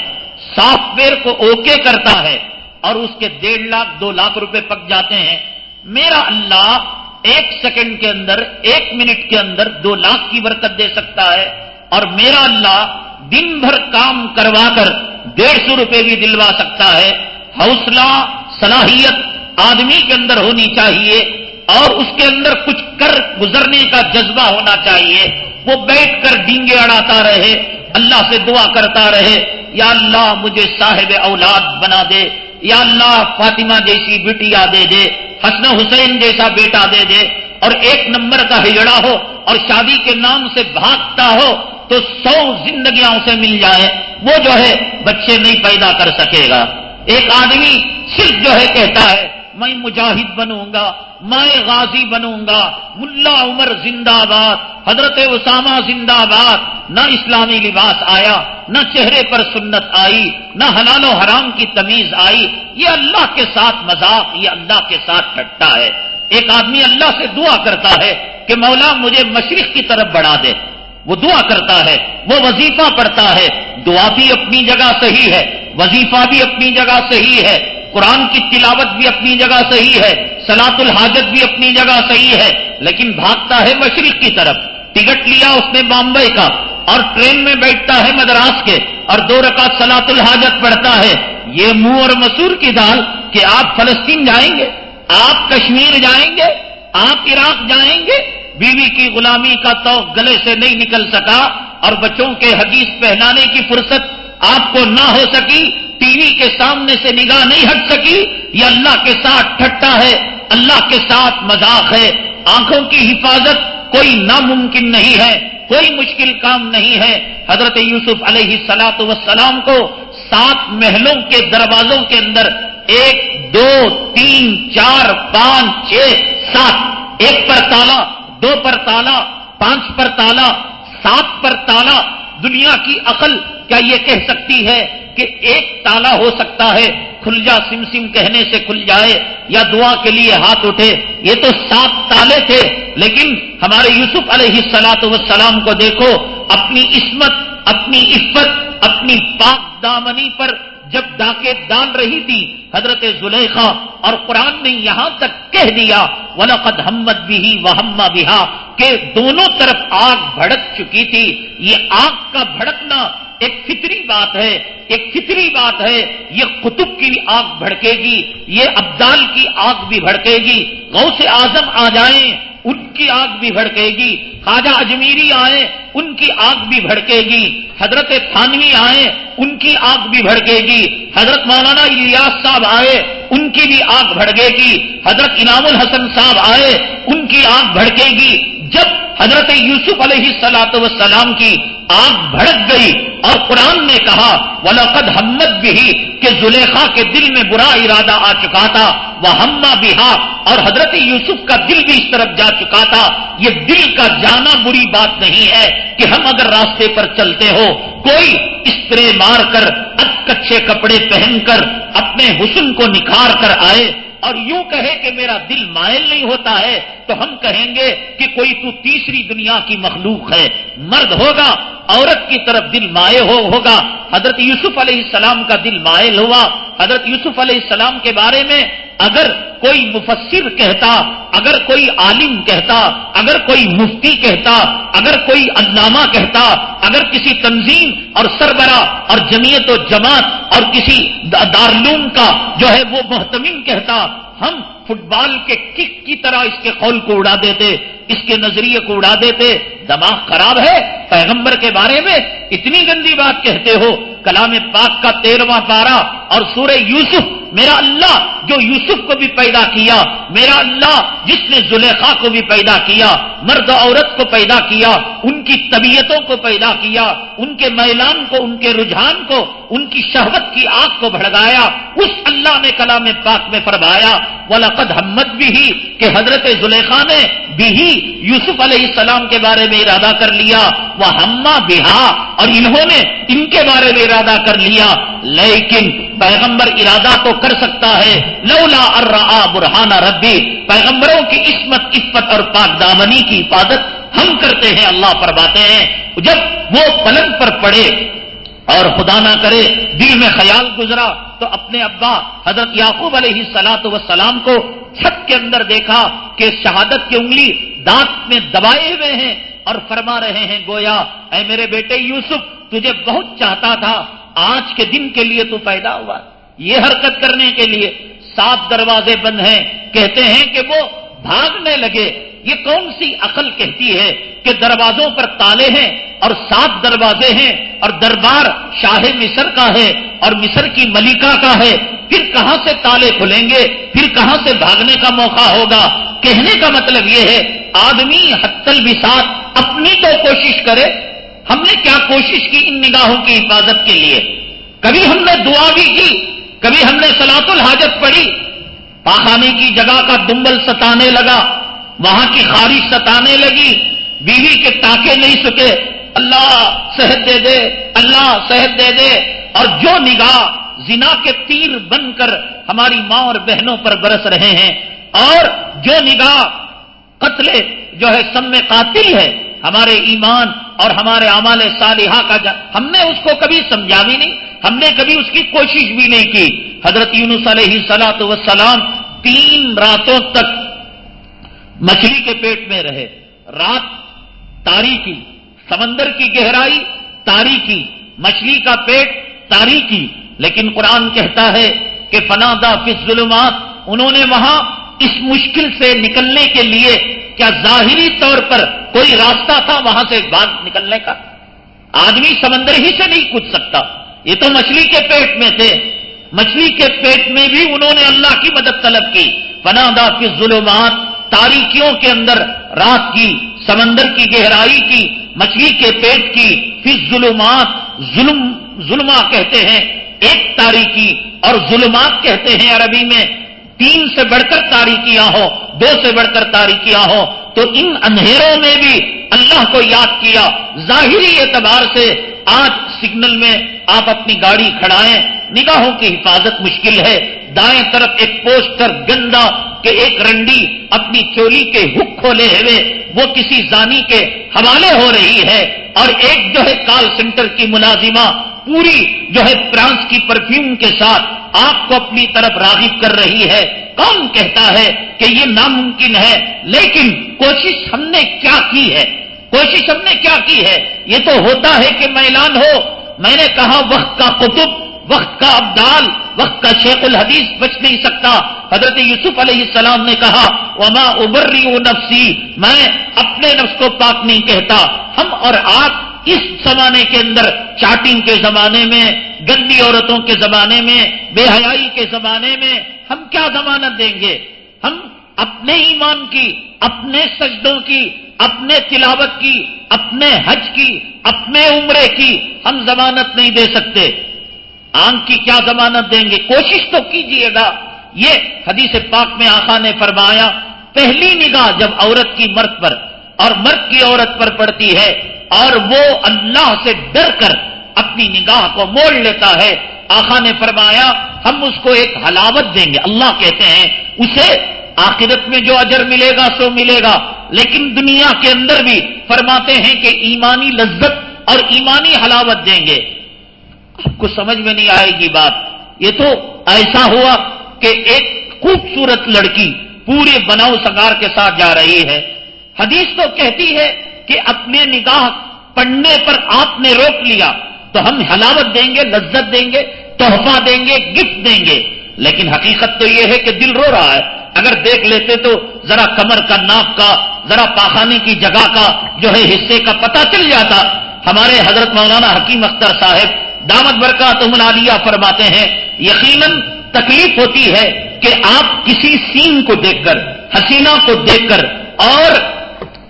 سافٹ ویئر کو اوکے کرتا ہے اور اس کے ڈیڑھ لاکھ، دو لاکھ روپے پک جاتے ہیں۔ میرا اللہ ایک سیکنڈ کے اندر، ایک منٹ کے اندر دو لاکھ کی برکت دے سکتا ہے۔ اور میرا اللہ دن بھر کام کروا کر ڈیڑھ سو روپے بھی دلوا سکتا ہے۔ حوصلہ، صلاحیت آدمی کے اندر ہونی چاہیے اور اس کے اندر کچھ کر گزرنے کا جذبہ ہونا چاہیے۔ وہ بیٹھ کر ڈینگے اڑاتا رہے، اللہ سے دعا کرتا رہے، یا اللہ مجھے صاحب اولاد بنا دے، یا اللہ فاطمہ جیسی بیٹیا دے دے، حسن حسین جیسا بیٹا دے دے۔ اور ایک نمبر کا ہجڑا ہو اور شادی کے نام سے بھاگتا ہو تو سو زندگیاں اسے مل جائے وہ جو ہے بچے نہیں پیدا کر سکے گا۔ ایک آدمی صرف جو ہے کہتا ہے میں مجاہد بنوں گا، میں غازی بنوں گا۔ ملا عمر زندہ باد، حضرت اسامہ زندہ باد۔ نہ اسلامی لباس آیا، نہ چہرے پر سنت آئی، نہ حلال و حرام کی تمیز آئی۔ یہ اللہ کے ساتھ مذاق، یہ اللہ کے ساتھ ٹھٹا ہے۔ ایک آدمی اللہ سے دعا کرتا ہے کہ مولا مجھے مشرق کی طرف بڑھا دے۔ وہ دعا کرتا ہے، وہ وظیفہ پڑھتا ہے۔ دعا بھی اپنی جگہ صحیح ہے، وظیفہ بھی اپنی جگہ صحیح ہے۔ قرآن کی تلاوت بھی اپنی جگہ صحیح ہے سلاط الحاجت بھی اپنی جگہ صحیح ہے، لیکن بھاگتا ہے مشرق کی طرف، ٹکٹ لیا اس نے بامبئی کا، اور ٹرین میں بیٹھتا ہے مدراس کے، اور دو رکعت سلاط الحاجت پڑھتا ہے۔ یہ منہ اور مسور کی دال کہ آپ فلسطین جائیں گے، آپ کشمیر جائیں گے، آپ عراق جائیں گے، بیوی کی غلامی کا تو گلے سے نہیں نکل سکا، اور بچوں کے حدیث پہنانے کی فرصت آپ کو نہ ہو سکی ٹی وی کے سامنے سے نگاہ نہیں ہٹ سکی، یہ اللہ کے ساتھ ٹھٹا ہے، اللہ کے ساتھ مذاق ہے۔ آنکھوں کی حفاظت کوئی ناممکن نہیں ہے، کوئی مشکل کام نہیں ہے۔ حضرت یوسف علیہ سلاط وسلام کو سات محلوں کے دروازوں کے اندر ایک، دو، تین، چار، پانچ، چھ، سات، ایک پر تالا، دو پر تالا، پانچ پر تالا، سات پر تالا۔ دنیا کی عقل کیا یہ کہہ سکتی ہے کہ ایک تالا ہو سکتا ہے، کھل جا سم سم کہنے سے کھل جائے یا دعا کے لیے ہاتھ اٹھے۔ یہ تو سات تالے تھے، لیکن ہمارے یوسف علیہ سلاط وسلام کو دیکھو، اپنی عصمت، اپنی عفت، اپنی پاک دامنی پر جب ڈاکے ڈال رہی تھی، حضرت زلیخا اور قرآن نے یہاں تک کہہ دیا، ولقد ہمت بھی وہما بہا کہ دونوں طرف آگ بھڑک چکی تھی۔ یہ آگ کا بھڑکنا ایک فطری بات ہے، ایک فطری بات ہے، یہ قطب کی بھی آگ بھڑکے گی، یہ ابدال کی آگ بھی بھڑکے گی، غوث اعظم آ جائیں، ان کی آگ بھی بھڑکے گی، خواجہ اجمیری آئے ان کی آگ بھی بھڑکے گی، حضرت تھانوی آئے ان کی آگ بھی بھڑکے گی، حضرت مولانا الیاس صاحب آئے، ان کی بھی آگ بھڑکے گی، حضرت انعام الحسن صاحب آئے، ان کی آگ بھڑکے گی جب حضرت یوسف علیہ سلاط وسلام کی آگ بھڑک گئی اور قرآن نے کہا ولاقد ہمت بھی کہ زلیخا کے دل میں برا ارادہ آ چکا تھا وہ ہما بہا اور حضرت یوسف کا دل بھی اس طرف جا چکا تھا۔ یہ دل کا جانا بری بات نہیں ہے کہ ہم اگر راستے پر چلتے ہو، کوئی اسپرے مار کر کچے کپڑے پہن کر، اپنے حسن کو نکھار کر آئے۔ اور یوں کہے کہ میرا دل مائل نہیں ہوتا ہے، تو ہم کہیں گے کہ کوئی تو تیسری دنیا کی مخلوق ہے۔ مرد ہوگا، عورت کی طرف دل مائل ہو ہوگا۔ حضرت یوسف علیہ السلام کا دل مائل ہوا۔ حضرت یوسف علیہ السلام کے بارے میں اگر کوئی مفسر کہتا، اگر کوئی عالم کہتا، اگر کوئی مفتی کہتا، اگر کوئی علامہ کہتا، اگر کسی تنظیم اور سربراہ اور جمعیت و جماعت اور کسی دارلوم کا جو ہے وہ محتمین کہتا ہم فٹ بال کے کک کی طرح اس کے قول کو اڑا دیتے، اس کے نظریے کو اڑا دیتے، دماغ خراب ہے، پیغمبر کے بارے میں اتنی گندی بات کہتے ہو، کلام پاک کا تیرواں پارا اور سورہ یوسف، میرا اللہ جو یوسف کو بھی پیدا کیا، میرا اللہ جس نے زلیخا کو بھی پیدا کیا، مرد عورت کو پیدا کیا، ان کی طبیعتوں کو پیدا کیا، ان کے میلان کو، ان کے رجحان کو، ان کی شہوت کی آگ کو بھڑگایا اس اللہ نے کلام پاک میں فرمایا وہ حمد بھی کہ حضرت زلیخا نے بھی یوسف علیہ السلام کے بارے میں ارادہ کر لیا۔ وہ ہما بہا اور انہوں نے ان کے بارے میں ارادہ کر لیا۔ لیکن پیغمبر ارادہ تو کر سکتا ہے۔ لولا ارا برہانہ ربی، پیغمبروں کی عصمت، عفت اور پاک دامنی کی حفاظت ہم کرتے ہیں، اللہ پر باتیں ہیں۔ جب وہ پلنگ پر پڑے اور خدا نہ کرے دل میں خیال گزرا تو اپنے ابا حضرت یعقوب علیہ سلاط وسلام کو چھت کے اندر دیکھا کہ شہادت کی انگلی دانت میں دبائے ہوئے ہیں اور فرما رہے ہیں، گویا اے میرے بیٹے یوسف، تجھے بہت چاہتا تھا، آج کے دن کے لیے تو پیدا ہوا۔ یہ حرکت کرنے کے لیے سات دروازے بند ہیں۔ کہتے ہیں کہ وہ بھاگنے لگے۔ یہ کون سی عقل کہتی ہے کہ دروازوں پر تالے ہیں اور سات دروازے ہیں اور دربار شاہ مصر کا ہے اور مصر کی ملکہ کا ہے؟ پھر کہاں سے تالے کھلیں گے؟ پھر کہاں سے بھاگنے کا موقع ہوگا؟ کہنے کا مطلب یہ ہے، آدمی حتل بھی ساتھ اپنی تو کوشش کرے۔ ہم نے کیا کوشش کی ان نگاہوں کی حفاظت کے لیے؟ کبھی ہم نے دعا بھی کی، کبھی ہم نے سلاط الحاجت پڑھی۔ پاخانے کی جگہ کا دمبل ستانے لگا۔ وہاں کی خارش ستانے لگی، بیوی کے ٹانکے نہیں سکے۔ اللہ صحت دے دے، اللہ صحت دے دے۔ اور جو نگاہ زنا کے تیر بن کر ہماری ماں اور بہنوں پر برس رہے ہیں، اور جو نگاہ قتل جو ہے سم میں قاتل ہے، ہمارے ایمان اور ہمارے اعمال صالحہ کا جا... ہم نے اس کو کبھی سمجھا بھی نہیں، ہم نے کبھی اس کی کوشش بھی نہیں کی۔ حضرت یونس علیہ سلاۃ وسلام تین راتوں تک مچھلی کے پیٹ میں رہے۔ رات تاریخی، سمندر کی گہرائی تاریخی، مچھلی کا پیٹ تاریخی۔ لیکن قرآن کہتا ہے کہ فنادا فض ظلمات انہوں نے وہاں اس مشکل سے نکلنے کے لیے کیا ظاہری طور پر کوئی راستہ تھا وہاں سے باغ نکلنے کا؟ آدمی سمندر ہی سے نہیں کود سکتا۔ یہ تو مچھلی کے پیٹ میں تھے۔ مچھلی کے پیٹ میں بھی انہوں نے اللہ کی مدد طلب کی۔ فنادا فی ظلمات تاریکیوں کے اندر رات کی، سمندر کی گہرائی کی، مچھلی کے پیٹ کی پھر ظلمات ظلم، ظلمہ کہتے ہیں، ایک تاریخی اور ظلمات کہتے ہیں عربی میں، تین سے بڑھ کر تاریخیاں ہو دو سے بڑھ کر تاریخیاں ہو تو ان اندھیروں میں بھی اللہ کو یاد کیا، ظاہری اعتبار سے آج سگنل میں آپ اپنی گاڑی کھڑائیں نگاہوں کی حفاظت مشکل ہے، دائیں طرف ایک پوسٹر گندا کہ ایک رنڈی اپنی چولی کے ہک کھولے ہوئے وہ کسی زانی کے حوالے ہو رہی ہے اور ایک جو ہے کال سینٹر کی ملازمہ پوری جو ہے فرانس کی پرفیوم کے ساتھ آپ کو اپنی طرف راغب کر رہی ہے، کون کہتا ہے کہ یہ ناممکن ہے؟ لیکن کوشش ہم نے کیا کی ہے؟ کوشش ہم نے کیا کی ہے؟ یہ تو ہوتا ہے کہ میلان ہو، میں نے کہا وقت کا قطب، وقت کا ابدال وقت کا شیخ الحدیث بچ نہیں سکتا۔ حضرت یوسف علیہ السلام نے کہا، وما ابری نفسی میں اپنے نفس کو پاک نہیں کہتا۔ ہم اور آپ اس زمانے کے اندر، چاٹنگ کے زمانے میں، گندی عورتوں کے زمانے میں، بے حیائی کے زمانے میں، ہم کیا ضمانت دیں گے؟ ہم اپنے ایمان کی، اپنے سجدوں کی، اپنے تلاوت کی، اپنے حج کی، اپنے عمرے کی ہم ضمانت نہیں دے سکتے۔ آنکھ کی کیا ضمانت دیں گے؟ کوشش تو کیجیے گا۔ یہ حدیث پاک میں آخا نے فرمایا، پہلی نگاہ جب عورت کی مرد پر اور مرد کی عورت پر پڑتی ہے اور وہ اللہ سے ڈر کر اپنی نگاہ کو موڑ لیتا ہے آخا نے فرمایا، ہم اس کو ایک حلاوت دیں گے۔ اللہ کہتے ہیں، اسے آخرت میں جو اجر ملے گا سو ملے گا۔ لیکن دنیا کے اندر بھی فرماتے ہیں کہ ایمانی لذت اور ایمانی حلاوت دیں گے۔ آپ کو سمجھ میں نہیں آئے گی بات یہ تو ایسا ہوا کہ ایک خوبصورت لڑکی پورے بناؤ سگار کے ساتھ جا رہی ہے۔ حدیث تو کہتی ہے کہ اپنے نگاہ پڑھنے پر آپ نے روک لیا تو ہم حلاوت دیں گے، لذت دیں گے، تحفہ دیں گے، گفٹ دیں گے۔ لیکن حقیقت تو یہ ہے کہ دل رو رہا ہے۔ اگر دیکھ لیتے تو ذرا کمر کا ناپ کا، ذرا پاخانے کی جگہ کا، جو ہے حصے کا پتہ چل جاتا۔ ہمارے حضرت مولانا حکیم اختر صاحب دامت برکات ملالیہ فرماتے ہیں، یقیناً تکلیف ہوتی ہے کہ آپ کسی سین کو دیکھ کر، حسینہ کو دیکھ کر، اور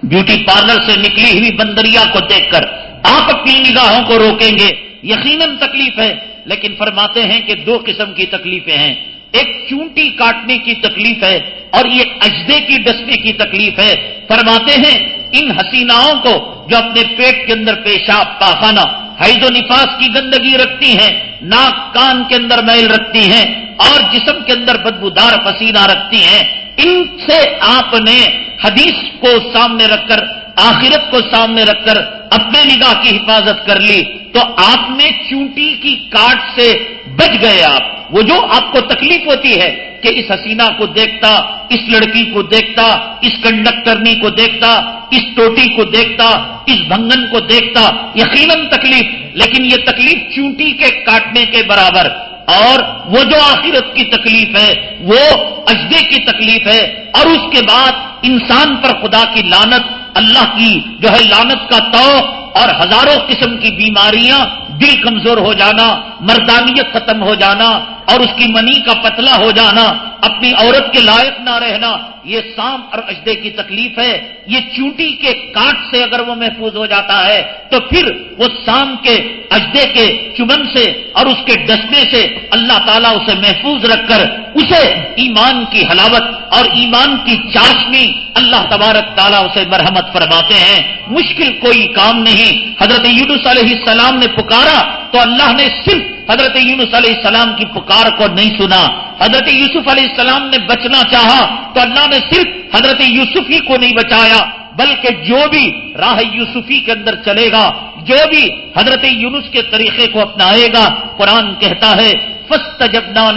بیوٹی پارلر سے نکلی ہوئی بندریا کو دیکھ کر آپ اپنی نگاہوں کو روکیں گے۔ یقیناً تکلیف ہے، لیکن فرماتے ہیں کہ دو قسم کی تکلیفیں ہیں۔ ایک چونٹی کاٹنے کی تکلیف ہے اور یہ اجدے کی ڈسنے کی تکلیف ہے۔ فرماتے ہیں، ان حسیناؤں کو جو اپنے پیٹ کے اندر پیشاب پاخانہ حید و نفاس کی گندگی رکھتی ہیں، ناک کان کے اندر میل رکھتی ہیں اور جسم کے اندر بدبودار پسینہ رکھتی ہیں۔ ان سے آپ نے حدیث کو سامنے رکھ کر، آخرت کو سامنے رکھ کر اپنے نگاہ کی حفاظت کر لی تو آپ نے چونٹی کی کاٹ سے بچ گئے آپ۔ وہ جو آپ کو تکلیف ہوتی ہے کہ اس حسینہ کو دیکھتا، اس لڑکی کو دیکھتا، اس کنڈکٹرنی کو دیکھتا اس ٹوٹی کو دیکھتا، اس بھنگن کو دیکھتا، یقیناً تکلیف، لیکن یہ تکلیف چونٹی کے کاٹنے کے برابر۔ اور وہ جو آخرت کی تکلیف ہے، وہ اجدے کی تکلیف ہے۔ اور اس کے بعد انسان پر خدا کی لانت اللہ کی جو ہے لانت کا تو اور ہزاروں قسم کی بیماریاں، دل کمزور ہو جانا، مردانیت ختم ہو جانا، اور اس کی منی کا پتلا ہو جانا، اپنی عورت کے لائق نہ رہنا، یہ سام اور اجدے کی تکلیف ہے۔ یہ چونٹی کے کاٹ سے اگر وہ محفوظ ہو جاتا ہے، تو پھر وہ سام کے اجدے کے چمن سے اور اس کے ڈسنے سے اللہ تعالیٰ اسے محفوظ رکھ کر اسے ایمان کی حلاوت اور ایمان کی چاشنی اللہ تبارک تعالیٰ اسے مرحمت فرماتے ہیں۔ مشکل کوئی کام نہیں۔ حضرت یونس علیہ السلام نے پکارا تو اللہ نے صرف حضرت یونس علیہ السلام کی پکار کو نہیں سنا. حضرت یوسف علیہ السلام نے بچنا چاہا تو اللہ نے صرف حضرت یوسف ہی کو نہیں بچایا، بلکہ جو بھی راہ یوسفی کے اندر چلے گا، جو بھی حضرت یونس کے طریقے کو اپنائے گا، قرآن کہتا ہے فسٹ جب نہ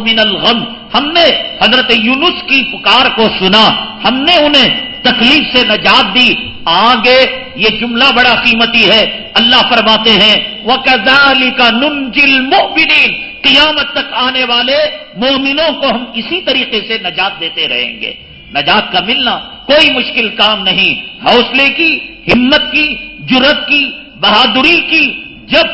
من الغم. ہم نے حضرت یونس کی پکار کو سنا. ہم نے انہیں تکلیف سے نجات دی. آگے یہ جملہ بڑا قیمتی ہے. اللہ فرماتے ہیں وہ کزالی کا قیامت تک آنے والے مومنوں کو ہم اسی طریقے سے نجات دیتے رہیں گے۔ نجات کا ملنا کوئی مشکل کام نہیں۔ حوصلے کی، ہمت کی جرت کی، بہادری کی، جب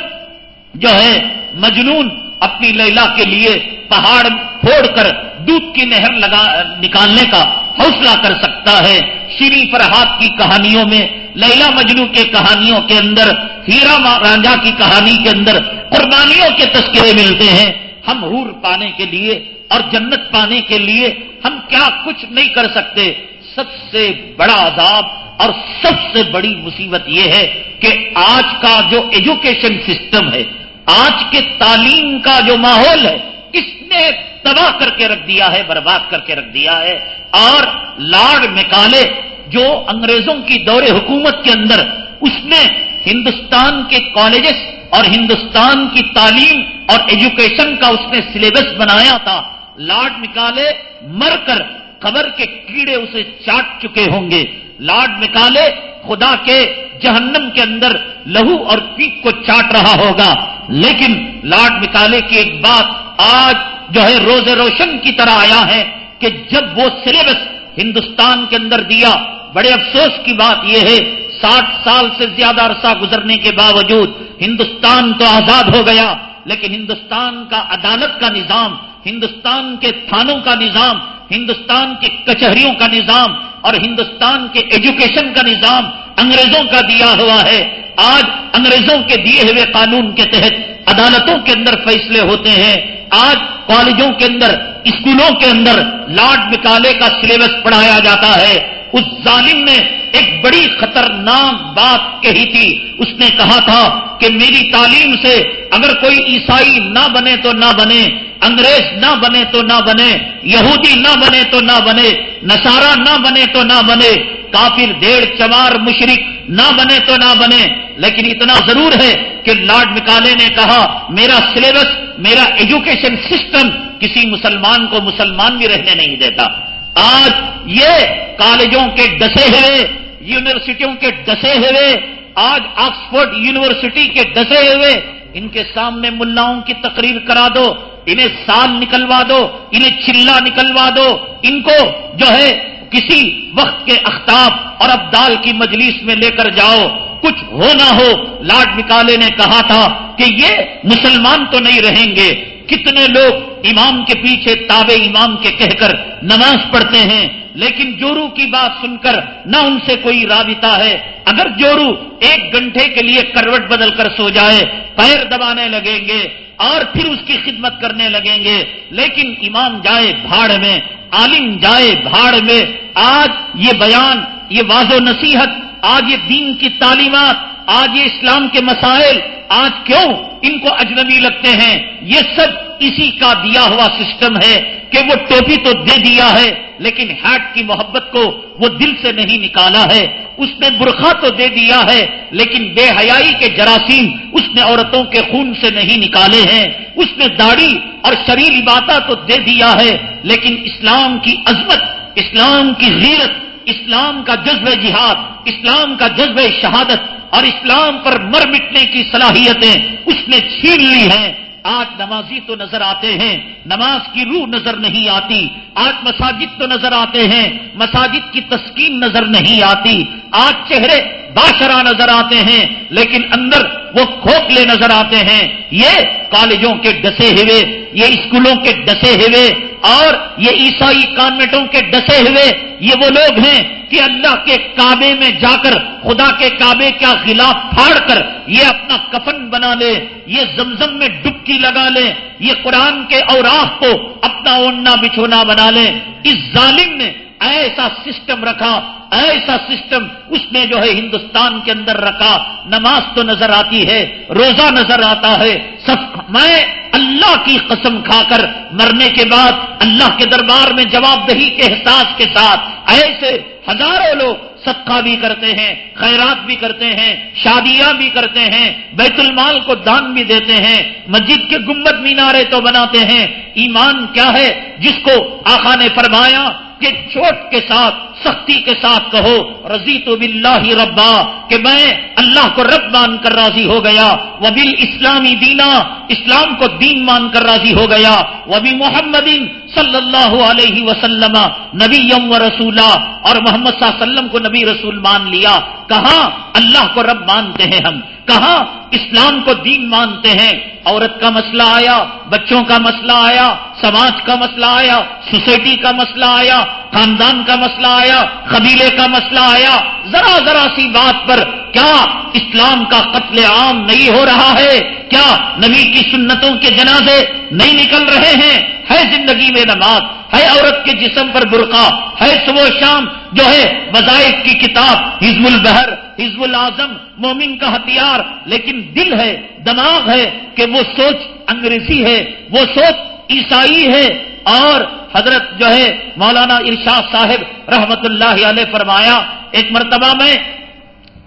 جو ہے مجنون اپنی لیلا کے لیے پہاڑ پھوڑ کر دودھ کی نہر لگا نکالنے کا حوصلہ کر سکتا ہے۔ شری فرحات کی کہانیوں میں، لیلا مجنو کے کہانیوں کے اندر، ہیرا رانجا کی کہانی کے اندر قربانیوں کے تذکرے ملتے ہیں۔ ہم حور پانے کے لیے اور جنت پانے کے لیے ہم کیا کچھ نہیں کر سکتے۔ سب سے بڑا عذاب اور سب سے بڑی مصیبت یہ ہے کہ آج کا جو ایجوکیشن سسٹم ہے آج کے تعلیم کا جو ماحول ہے، اس نے تباہ کر کے رکھ دیا ہے، برباد کر کے رکھ دیا ہے۔ اور لارڈ میکالے جو انگریزوں کی دور حکومت کے اندر، اس نے ہندوستان کے کالجز اور ہندوستان کی تعلیم اور ایجوکیشن کا اس نے سلیبس بنایا تھا۔ لارڈ نکالے مر کر قبر کے کیڑے اسے چاٹ چکے ہوں گے۔ لارڈ نکالے خدا کے جہنم کے اندر لہو اور پیپ کو چاٹ رہا ہوگا۔ لیکن لارڈ نکالے کی ایک بات آج جو ہے روز روشن کی طرح آیا ہے کہ جب وہ سلیبس ہندوستان کے اندر دیا، بڑے افسوس کی بات یہ ہے، ساٹھ سال سے زیادہ عرصہ گزرنے کے باوجود ہندوستان تو آزاد ہو گیا، لیکن ہندوستان کا عدالت کا نظام، ہندوستان کے تھانوں کا نظام، ہندوستان کے کچہریوں کا نظام اور ہندوستان کے ایجوکیشن کا نظام انگریزوں کا دیا ہوا ہے۔ آج انگریزوں کے دیے ہوئے قانون کے تحت عدالتوں کے اندر فیصلے ہوتے ہیں۔ آج کالجوں کے اندر، اسکولوں کے اندر لارڈ مکالے کا سلیبس پڑھایا جاتا ہے۔ اس ظالم نے ایک بڑی خطرناک بات کہی تھی۔ اس نے کہا تھا کہ میری تعلیم سے اگر کوئی عیسائی نہ بنے تو نہ بنے، انگریز نہ بنے تو نہ بنے، یہودی نہ بنے تو نہ بنے نسارا نہ بنے تو نہ بنے، کافر ڈیڑھ چمار مشرق نہ بنے تو نہ بنے۔ لیکن اتنا ضرور ہے کہ لارڈ مکالے نے کہا، میرا سلیبس میرا ایجوکیشن سسٹم کسی مسلمان کو مسلمان بھی رہنے نہیں دیتا۔ آج یہ کالجوں کے ڈسے ہوئے، یونیورسٹیوں کے ڈسے ہوئے، آج آکسفورڈ یونیورسٹی کے ڈسے ہوئے، ان کے سامنے ملاؤں کی تقریر کرا دو، انہیں سال نکلوا دو، انہیں چلا نکلوا دو، ان کو جو ہے کسی وقت کے اختاب اور ابدال کی مجلس میں لے کر جاؤ۔ کچھ ہو نہ ہو، لاڈ مکالے نے کہا تھا کہ یہ مسلمان تو نہیں رہیں گے۔ کتنے لوگ امام کے پیچھے تابع امام کے کہہ کر نماز پڑھتے ہیں، لیکن جورو کی بات سن کر نہ ان سے کوئی رابطہ ہے۔ اگر جورو ایک گھنٹے کے لیے کروٹ بدل کر سو جائے، پیر دبانے لگیں گے اور پھر اس کی خدمت کرنے لگیں گے۔ لیکن امام جائے بھاڑ میں، عالم جائے بھاڑ میں، آج یہ بیان، یہ واض و نصیحت، آج یہ دین کی تعلیمات آج یہ اسلام کے مسائل آج کیوں ان کو اجنبی لگتے ہیں؟ یہ سب اسی کا دیا ہوا سسٹم ہے کہ وہ ٹوپی تو دے دیا ہے، لیکن ہیٹ کی محبت کو وہ دل سے نہیں نکالا ہے۔ اس نے برخا تو دے دیا ہے، لیکن بے حیائی کے جراثیم اس نے عورتوں کے خون سے نہیں نکالے ہیں۔ اس نے داڑھی اور شریر باتا تو دے دیا ہے، لیکن اسلام کی عظمت، اسلام کی غیرت اسلام کا جذب جہاد، اسلام کا جذب شہادت اور اسلام پر مر مٹنے کی صلاحیتیں اس نے چھین لی ہیں۔ آج نمازی تو نظر آتے ہیں، نماز کی روح نظر نہیں آتی۔ آج مساجد تو نظر آتے ہیں، مساجد کی تسکین نظر نہیں آتی۔ آج چہرے باشرا نظر آتے ہیں، لیکن اندر وہ کھوکھلے نظر آتے ہیں۔ یہ کالجوں کے ڈسے ہوئے یہ اسکولوں کے ڈسے ہوئے اور یہ عیسائی کانوینٹوں کے ڈسے ہوئے یہ وہ لوگ ہیں کہ اللہ کے کعبے میں جا کر خدا کے کعبے کا خلاف پھاڑ کر یہ اپنا کفن بنا لے، یہ زمزم میں ڈبکی لگا لے، یہ قرآن کے اوراف کو اپنا اوننا بچھونا بنا لے۔ اس ظالم نے ایسا سسٹم رکھا، ایسا سسٹم اس نے جو ہے ہندوستان کے اندر رکھا۔ نماز تو نظر آتی ہے، روزہ نظر آتا ہے۔ سب میں اللہ کی قسم کھا کر مرنے کے بعد اللہ کے دربار میں جواب دہی کے احساس کے ساتھ ایسے ہزاروں لوگ صدقہ بھی کرتے ہیں، خیرات بھی کرتے ہیں، شادیاں بھی کرتے ہیں، بیت المال کو دان بھی دیتے ہیں، مسجد کے گمبد مینارے تو بناتے ہیں۔ ایمان کیا ہے؟ جس کو آخا نے فرمایا کہ چوٹ کے ساتھ، سختی کے ساتھ کہو رضی تو بلّہ ربا، کہ میں اللہ کو رب مان کر راضی ہو گیا۔ وہ بل اسلامی دینا، اسلام کو دین مان کر راضی ہو گیا۔ وہ بھی محمد صلی اللہ علیہ وسلم نبی یم و رسولہ اور محمد صلی اللہ علیہ وسلم کو نبی رسول مان لیا۔ کہاں؟ اللہ کو رب مانتے ہیں ہم۔ کہاں اسلام کو دین مانتے ہیں۔ عورت کا مسئلہ آیا، بچوں کا مسئلہ آیا، سماج کا مسئلہ آیا، سوسائٹی کا مسئلہ آیا، خاندان کا مسئلہ آیا، قبیلے کا مسئلہ آیا۔ ذرا ذرا سی بات پر کیا اسلام کا قتل عام نہیں ہو رہا ہے؟ کیا نبی کی سنتوں کے جنازے نہیں نکل رہے ہیں؟ ہے زندگی میں نماز۔ ہے عورت کے جسم پر برقع، ہے صبح شام جو ہے وظائف کی کتاب ہزب البہر ہزب العظم، مومن کا ہتھیار، لیکن دل ہے، دماغ ہے کہ وہ سوچ انگریزی ہے، وہ سوچ عیسائی ہے اور حضرت جو ہے مولانا ارشاد صاحب رحمت اللہ علیہ فرمایا، ایک مرتبہ میں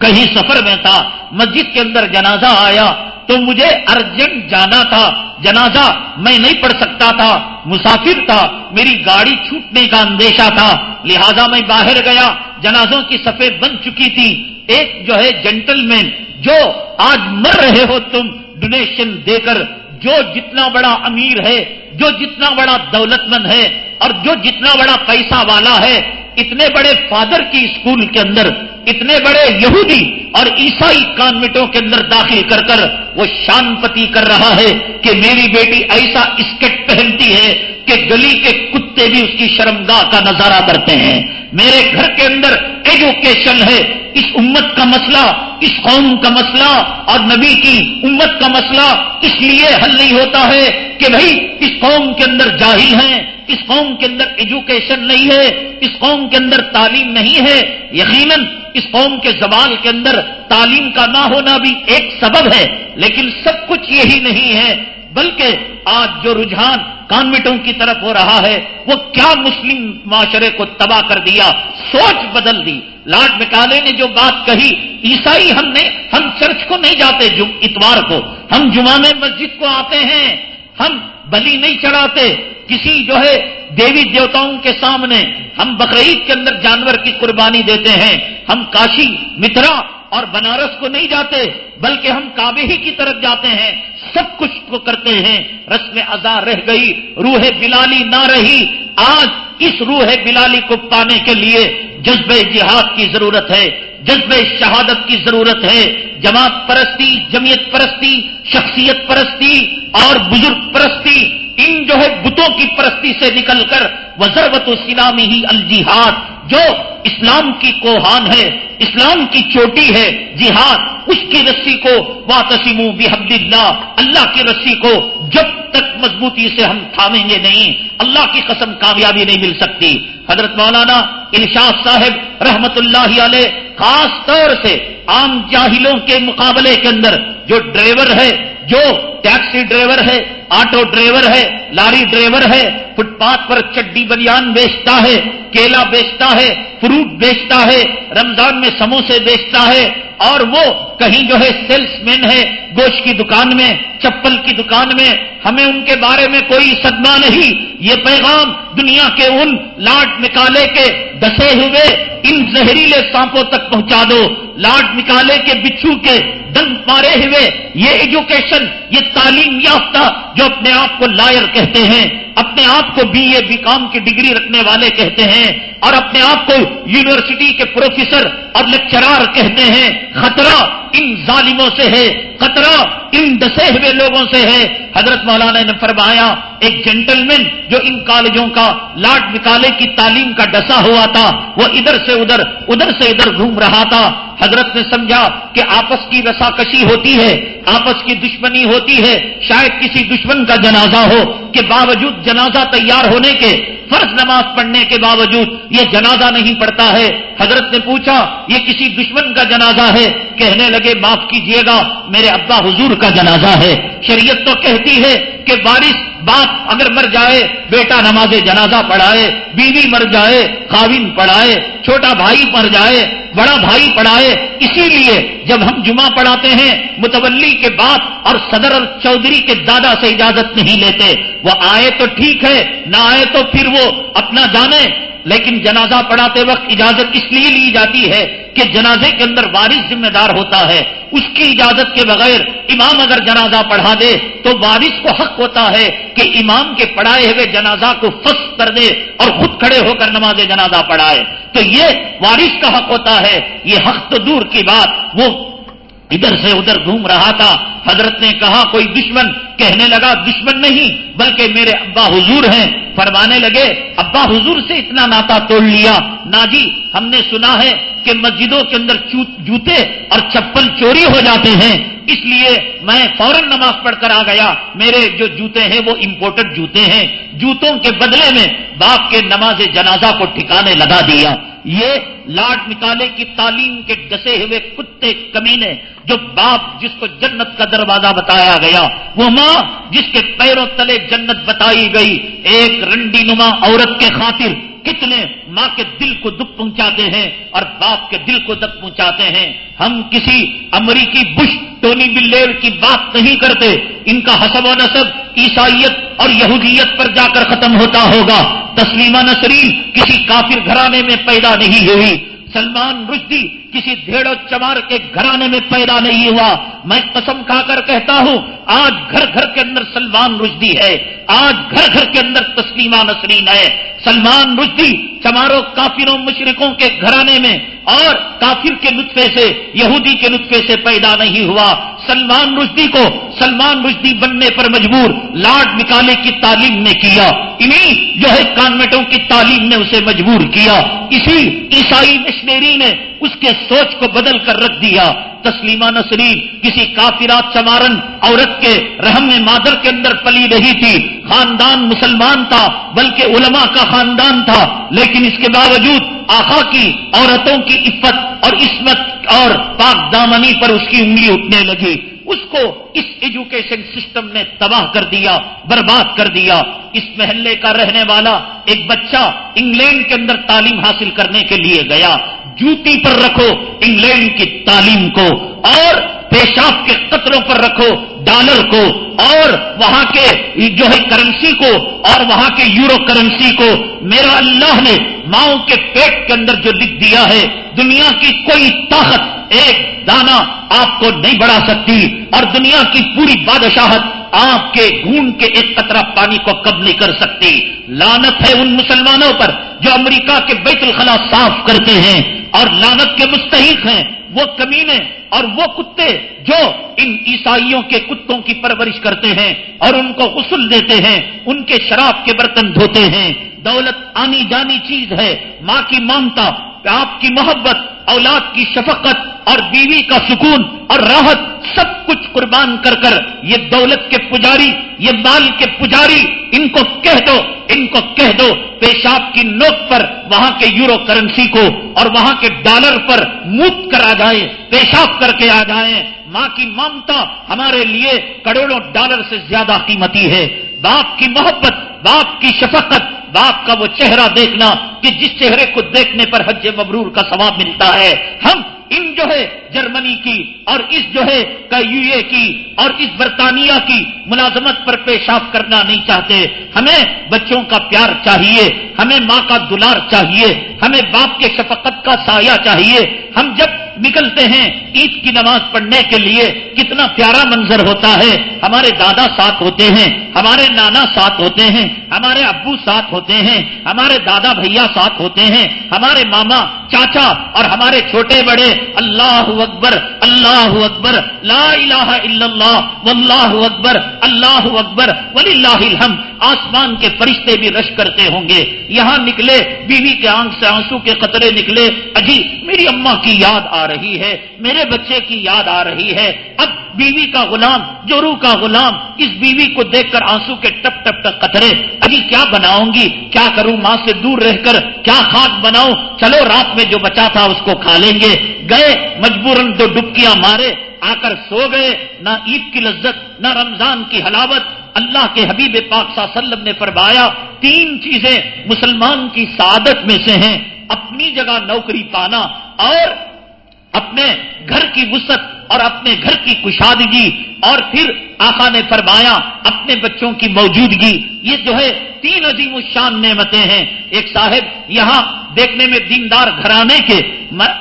کہیں سفر میں تھا، مسجد کے اندر جنازہ آیا تو مجھے ارجنٹ جانا تھا، جنازہ میں نہیں پڑھ سکتا تھا، مسافر تھا، میری گاڑی چھوٹنے کا اندیشہ تھا۔ لہذا میں باہر گیا، جنازوں کی سفید بن چکی تھی۔ ایک جو ہے جینٹل مین جو آج مر رہے ہو تم، ڈونیشن دے کر، جو جتنا بڑا امیر ہے، جو جتنا بڑا دولت مند ہے، اور جو جتنا بڑا پیسہ والا ہے، اتنے بڑے فادر کی اسکول کے اندر۔ اتنے بڑے یہودی اور عیسائی کانوٹوں کے اندر داخل کر کر وہ شان پتی کر رہا ہے کہ میری بیٹی ایسا اسکٹ پہنتی ہے کہ گلی کے کتے بھی اس کی شرمگاہ کا نظارہ کرتے ہیں۔ میرے گھر کے اندر ایجوکیشن ہے، اس امت کا مسئلہ، اس قوم کا مسئلہ اور نبی کی امت کا مسئلہ۔ اس لیے حل نہیں ہوتا ہے کہ بھائی اس قوم کے اندر جاہل ہیں، اس قوم کے اندر ایجوکیشن نہیں ہے، اس قوم کے اندر تعلیم نہیں ہے۔ یقیناً اس قوم کے زبان کے اندر تعلیم کا نہ ہونا بھی ایک سبب ہے، لیکن سب کچھ یہی نہیں ہے، بلکہ آج جو رجحان کانوٹوں کی طرف ہو رہا ہے، وہ کیا مسلم معاشرے کو تباہ کر دیا، سوچ بدل دی۔ لاڈ مکالے نے جو بات کہی، عیسائی ہم نے، ہم چرچ کو نہیں جاتے اتوار کو، ہم جمعہ میں مسجد کو آتے ہیں، ہم بلی نہیں چڑھاتے، کسی جو ہے دیوی دیوتاؤں کے سامنے ہم بقرعید کے اندر جانور کی قربانی دیتے ہیں، ہم کاشی، مترا اور بنارس کو نہیں جاتے، بلکہ ہم کعبے ہی کی طرف جاتے ہیں، سب کچھ کو کرتے ہیں۔ رسم ادا رہ گئی، روح بلالی نہ رہی۔ آج اس روح بلالی کو پانے کے لیے جذبہ جہاد کی ضرورت ہے۔ جذب شہادت کی ضرورت ہے جماعت پرستی جمیت پرستی شخصیت پرستی اور بزرگ پرستی ان جو ہے بتوں کی پرستی سے نکل کر وزربت و سلامی ہی الجہاد، جو اسلام کی کوہان ہے، اسلام کی چوٹی ہے، جہاد، اس کی رسی کو وا تسیم اللہ اللہ کی رسی کو جب تک مضبوطی سے ہم تھامیں گے نہیں، اللہ کی قسم کامیابی نہیں مل سکتی۔ حضرت مولانا الشاف صاحب رحمت اللہ علیہ خاص طور سے عام جاہلوں کے مقابلے کے اندر جو ڈرائیور ہے، جو ٹیکسی ڈرائیور ہے، آٹو ڈرائیور ہے، لاری ڈرائیور ہے، فٹ پاتھ پر چڈی بنیان بیچتا ہے، کیلا بیچتا ہے، فروٹ بیچتا ہے، رمضان میں سموسے بیچتا ہے، اور وہ کہیں جو ہے سیلس مین ہے، گوشت کی دکان میں، چپل کی دکان میں، ہمیں ان کے بارے میں کوئی صدمہ نہیں۔ یہ پیغام دنیا کے ان لاٹ نکالے کے دسے ہوئے ان زہریلے سانپوں تک پہنچا دو۔ لاٹ نکالے کے بچھو کے دن مارے ہوئے۔ یہ ایجوکیشن، یہ تعلیم یافتہ جو اپنے آپ کو لائر کہتے ہیں، اپنے آپ کو بی اے، بی کام کی ڈگری رکھنے والے کہتے ہیں، اور اپنے آپ کو یونیورسٹی کے پروفیسر اور لیکچرار کہتے ہیں۔ خطرہ ان ظالموں سے ہے، خطرہ ان دسے ہوئے لوگوں سے ہے۔ حضرت مولانا نے فرمایا، ایک جینٹل مین جو ان کالجوں کا لاٹ نکالے کی تعلیم کا ڈسا ہوا تھا، وہ ادھر سے ادھر ادھر سے ادھر گھوم رہا تھا۔ حضرت نے سمجھا کہ آپس کی رساکشی ہوتی ہے، آپس کی دشمنی ہوتی ہے۔ شاید کسی دشمن کا جنازہ ہو کہ باوجود جنازہ تیار ہونے کے، فرض نماز پڑھنے کے باوجود یہ جنازہ نہیں پڑتا ہے۔ حضرت نے پوچھا، یہ کسی دشمن کا جنازہ ہے؟ کہنے لگے، معاف کیجیے گا، میرے ابا حضور کا جنازہ ہے۔ شریعت تو کہتی ہے کہ بارش باپ اگر مر جائے، بیٹا نماز جنازہ پڑھائے، بیوی مر جائے خاوین پڑھائے، چھوٹا بھائی مر جائے، بڑا بھائی پڑھائے، اسی لیے جب ہم جمعہ پڑھاتے ہیں، متولی کے بعد اور صدر اور چودھری کے دادا سے اجازت نہیں لیتے۔ وہ آئے تو ٹھیک ہے، نہ آئے تو پھر وہ اپنا جانے، لیکن جنازہ پڑھاتے وقت اجازت اس لیے لی جاتی ہے کہ جنازے کے اندر وارث ذمہ دار ہوتا ہے، اس کی اجازت کے بغیر امام اگر جنازہ پڑھا دے تو وارث کو حق ہوتا ہے کہ امام کے پڑھائے ہوئے جنازہ کو فس کر دے اور خود کھڑے ہو کر نماز جنازہ پڑھائے۔ تو یہ وارث کا حق ہوتا ہے، یہ حق تو دور کی بات۔ وہ ادھر سے ادھر گھوم رہا تھا، حضرت نے کہا، کوئی دشمن کہنے لگا، دشمن نہیں، بلکہ میرے ابا حضور ہیں. فرمانے لگے، ابا حضور سے اتنا ناتا توڑ لیا. نا جی ہم نے سنا ہے کہ مسجدوں کے اندر جوتے اور چپل چوری ہو جاتے ہیں، اس لیے میں فوراً نماز پڑھ کر آ گیا۔ میرے جو جوتے ہیں وہ امپورٹڈ جوتے ہیں۔ جوتوں کے بدلے میں باپ کے نماز جنازہ کو ٹھکانے لگا دیا۔ یہ لاٹ نکالے کی تعلیم کے ڈسے ہوئے کتے کمینے جو باپ جس کو جنت کا دروازہ بتایا گیا، وہ ماں جس کے پیروں تلے جنت بتائی گئی، ایک رنڈی نما عورت کے خاطر کتنے ماں کے دل کو دکھ پہنچاتے ہیں اور باپ کے دل کو دکھ پہنچاتے ہیں۔ ہم کسی امریکی بش ٹونی بلیئر کی بات نہیں کرتے۔ ان کا حسب و نصب عیسائیت اور یہودیت پر جا کر ختم ہوتا ہوگا۔ تسلیمہ نسرین کسی کافر گھرانے میں پیدا نہیں ہوئی۔ سلمان رشدی کسی دھیڑ و چمار کے گھرانے میں پیدا نہیں ہوا۔ میں قسم کھا کر کہتا ہوں، آج گھر گھر کے اندر سلمان رشدی ہے۔ آج گھر گھر کے اندر تسلیمہ نسرین ہے۔ سلمان رشدی چماروں کافروں مشرقوں کے گھرانے میں اور کافر کے نطفے سے، یہودی کے نطفے سے پیدا نہیں ہوا۔ سلمان رشدی کو سلمان رشدی بننے پر مجبور، لاڈ نکالے کی تعلیم نے کیا۔ انہیں جو ہے کانوینٹوں کی تعلیم نے اسے مجبور کیا۔ اسی عیسائی مشنری نے اس کے سوچ کو بدل کر رکھ دیا۔ تسلیمہ نسرین کسی کافرات چمارن عورت کے رحم مادر کے اندر پلی رہی تھی۔ خاندان مسلمان تھا، بلکہ علماء کا خاندان تھا۔ لیکن اس کے باوجود آخا کی، عورتوں کی عفت اور عصمت اور پاک دامنی پر اس کی انگلی اٹھنے لگی۔ اس کو اس ایجوکیشن سسٹم نے تباہ کر دیا، برباد کر دیا۔ اس محلے کا رہنے والا ایک بچہ انگلینڈ کے اندر تعلیم حاصل کرنے کے لیے گیا۔ جوتی پر رکھو انگلینڈ کی تعلیم کو اور پیشاب کے قطروں پر رکھو ڈالر کو، اور وہاں کے جو ہے کرنسی کو، اور وہاں کے یورو کرنسی کو۔ میرا اللہ نے ماؤں کے پیٹ کے اندر جو لکھ دیا ہے، دنیا کی کوئی طاقت، ایک دانا آپ کو نہیں بڑھا سکتی۔ اور دنیا کی پوری بادشاہت آپ کے گھون کے ایک قطرہ پانی کو کب نہیں کر سکتی۔ لانت ہے ان مسلمانوں پر جو امریکہ کے بیت الخلا صاف کرتے ہیں، اور لانت کے مستحق ہیں۔ وہ کمینے اور وہ کتے جو ان عیسائیوں کے کتوں کی پرورش کرتے ہیں اور ان کو غسل دیتے ہیں، ان کے شراب کے برتن دھوتے ہیں دولت آنی جانی چیز ہے، ماں کی مامتا آپ کی محبت، اولاد کی شفقت اور بیوی کا سکون اور راحت، سب کچھ قربان کر کر یہ دولت کے پجاری، یہ مال کے پجاری، ان کو کہہ دو، ان کو کہہ دو، پیشاب کی نوٹ پر، وہاں کے یورو کرنسی کو اور وہاں کے ڈالر پر موت کر آ جائیں، پیشاب کر کے آ جائیں۔ ماں کی ممتا ہمارے لیے کروڑوں ڈالر سے زیادہ قیمتی ہے۔ باپ کی محبت، باپ کی شفقت باپ کا وہ چہرہ دیکھنا کہ جس چہرے کو دیکھنے پر حج مبرور کا ثواب ملتا ہے۔ ہم ان جو ہے جرمنی کی اور اس جو ہے کا یو اے کی اور اس برطانیہ کی ملازمت پر پیشاب کرنا نہیں چاہتے۔ ہمیں بچوں کا پیار چاہیے، ہمیں ماں کا دلار چاہیے، ہمیں باپ کے شفقت کا سایہ چاہیے۔ ہم جب نکلتے ہیں عید کی نماز پڑھنے کے لیے، کتنا پیارا منظر ہوتا ہے۔ ہمارے دادا ساتھ ہوتے ہیں، ہمارے نانا ساتھ ہوتے ہیں، ہمارے ابو ساتھ ہوتے ہیں ہمارے دادا بھیا ساتھ ہوتے ہیں ہمارے ماما چاچا اور ہمارے چھوٹے بڑے اللہ اکبر اللہ اکبر لا الہ الا اللہ واللہ اکبر اللہ اکبر ولی اللہ آسمان کے فرشتے بھی رش کرتے ہوں گے یہاں نکلے بیوی کے آنکھ سے آنسو کے قطرے نکلے اجی میری اما کی یاد آ رہی ہے میرے بچے کی یاد آ رہی ہے اب بیوی کا غلام جورو کا غلام، اس بیوی کو دیکھ کر آنسو کے ٹپ ٹپ ٹپ قطرے، ابھی کیا بناؤں گی؟ کیا کروں؟ ماں سے دور رہ کر کیا خاک بناؤں؟ چلو رات میں جو بچا تھا اس کو کھا لیں گے۔ گئے، مجبوراً تو ڈبکیاں مارے، آ کر سو گئے۔ نہ عید کی لذت، نہ رمضان کی حلاوت۔ اللہ کے حبیب پاک صلی اللہ علیہ وسلم نے فرمایا، تین چیزیں مسلمان کی سعادت میں سے ہیں۔ اپنی جگہ نوکری پانا اور اپنے گھر کی وسط اور اپنے گھر کی کشادگی اور پھر آقا نے فرمایا اپنے بچوں کی موجودگی۔ یہ جو ہے تین عظیم الشان نعمتیں ہیں۔ ایک صاحب یہاں دیکھنے میں دیندار گھرانے کے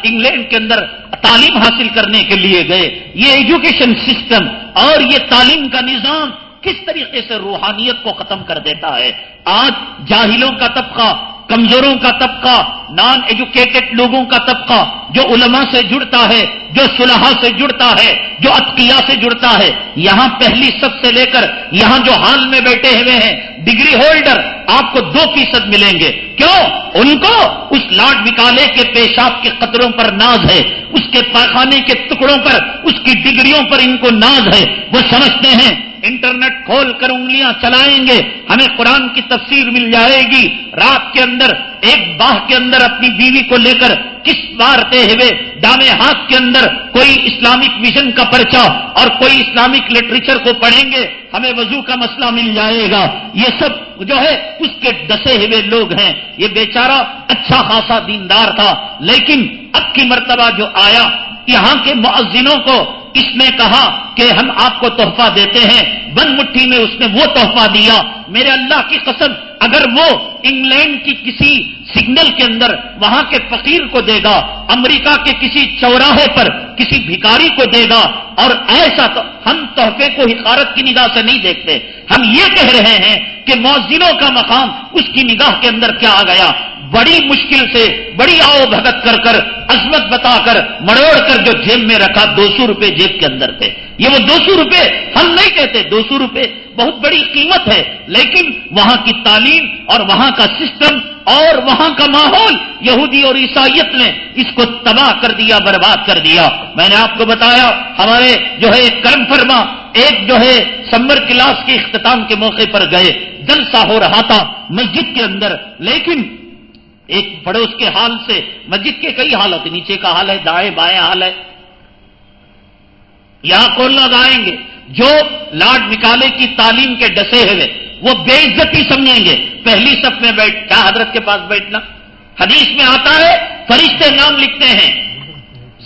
انگلینڈ کے اندر تعلیم حاصل کرنے کے لیے گئے۔ یہ ایجوکیشن سسٹم اور یہ تعلیم کا نظام کس طریقے سے روحانیت کو ختم کر دیتا ہے؟ آج جاہلوں کا طبقہ کمزوروں کا طبقہ نان ایجوکیٹڈ لوگوں کا طبقہ، جو علماء سے جڑتا ہے، جو صلحہ سے جڑتا ہے، جو اتقیا سے جڑتا ہے۔ یہاں پہلی سب سے لے کر یہاں جو حال میں بیٹھے ہوئے ہیں ڈگری ہولڈر آپ کو دو فیصد ملیں گے۔ کیوں؟ ان کو اس لاڈ نکالے کے پیشاب کے قطروں پر ناز ہے۔ اس کے پاخانے کے ٹکڑوں پر، اس کی ڈگریوں پر ان کو ناز ہے۔ وہ سمجھتے ہیں انٹرنیٹ کھول کر انگلیاں چلائیں گے، ہمیں قرآن کی تفسیر مل جائے گی۔ رات کے اندر، ایک باہ کے اندر اپنی بیوی کو لے کر کس مارتے ہوئے دامے ہاتھ کے اندر کوئی اسلامک مشن کا پرچہ اور کوئی اسلامک لٹریچر کو پڑھیں گے، ہمیں وضو کا مسئلہ مل جائے گا۔ یہ سب جو ہے، اس کے ڈسے ہوئے لوگ ہیں۔ یہ بیچارہ اچھا خاصا دیندار تھا، لیکن اب کی مرتبہ جو آیا، یہاں کے معذنوں کو اس نے کہا کہ ہم آپ کو تحفہ دیتے ہیں۔ بند مٹھی میں اس نے وہ تحفہ دیا۔ میرے اللہ کی قسم، اگر وہ انگلینڈ کی کسی سگنل کے اندر وہاں کے فقیر کو دے گا، امریکہ کے کسی چوراہے پر کسی بھکاری کو دے گا، اور ایسا تو ہم تحفے کو حقارت کی نگاہ سے نہیں دیکھتے۔ ہم یہ کہہ رہے ہیں کہ موزنوں کا مقام اس کی نگاہ کے اندر کیا آ گیا۔ بڑی مشکل سے بڑی آؤ بھگت کر کر عظمت بتا کر مڑوڑ کر جو جیب میں رکھا دو سو روپے جیب کے اندر تھے یہ وہ دو سو روپے ہم نہیں کہتے، دو سو روپے بہت بڑی قیمت ہے، لیکن وہاں کی تعلیم اور وہاں کا سسٹم اور وہاں کا ماحول، یہودی اور عیسائیت نے اس کو تباہ کر دیا، برباد کر دیا۔ میں نے آپ کو بتایا، ہمارے جو ہے کرم فرما، ایک جو ہے سمر کلاس کے اختتام کے موقع پر گئے۔ جلسہ ہو رہا تھا مسجد کے اندر، لیکن ایک پڑوس کے حال سے، مسجد کے کئی حالت نیچے کا حال ہے، دائیں بائیں حال ہے۔ یہاں کون آئیں گے؟ جو لاڈ نکالے کی تعلیم کے ڈسے ہوئے، وہ بے عزتی سمجھیں گے۔ پہلی سب میں بیٹھ، کیا حضرت کے پاس بیٹھنا؟ حدیث میں آتا ہے، فرشتے نام لکھتے ہیں۔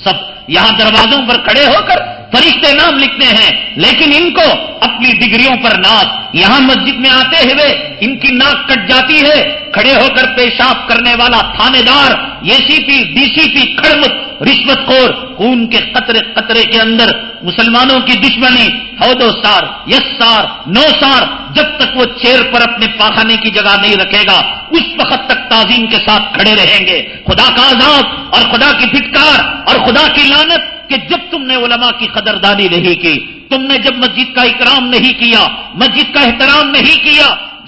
سب یہاں دروازوں پر کھڑے ہو کر فرشتے نام لکھتے ہیں، لیکن ان کو اپنی ڈگریوں پر ناک یہاں مسجد میں آتے ہوئے ان کی ناک کٹ جاتی ہے۔ کھڑے ہو کر پیشاب کرنے والا تھانے دار اے سی پی ڈی سی پی کھڑمت، رشوت خور، خون کے قطرے قطرے کے اندر مسلمانوں کی دشمنی ہو دو سار یس سار نو سار جب تک وہ چیر پر اپنے پاخانے کی جگہ نہیں رکھے گا، اس وقت تک تعظیم کے ساتھ کھڑے رہیں گے۔ خدا کا آزاد اور خدا کی پھٹکار اور خدا کی لانت کہ جب تم نے علماء کی قدردانی نہیں کی، تم نے جب مسجد کا اکرام نہیں کیا، مسجد کا احترام نہیں کیا،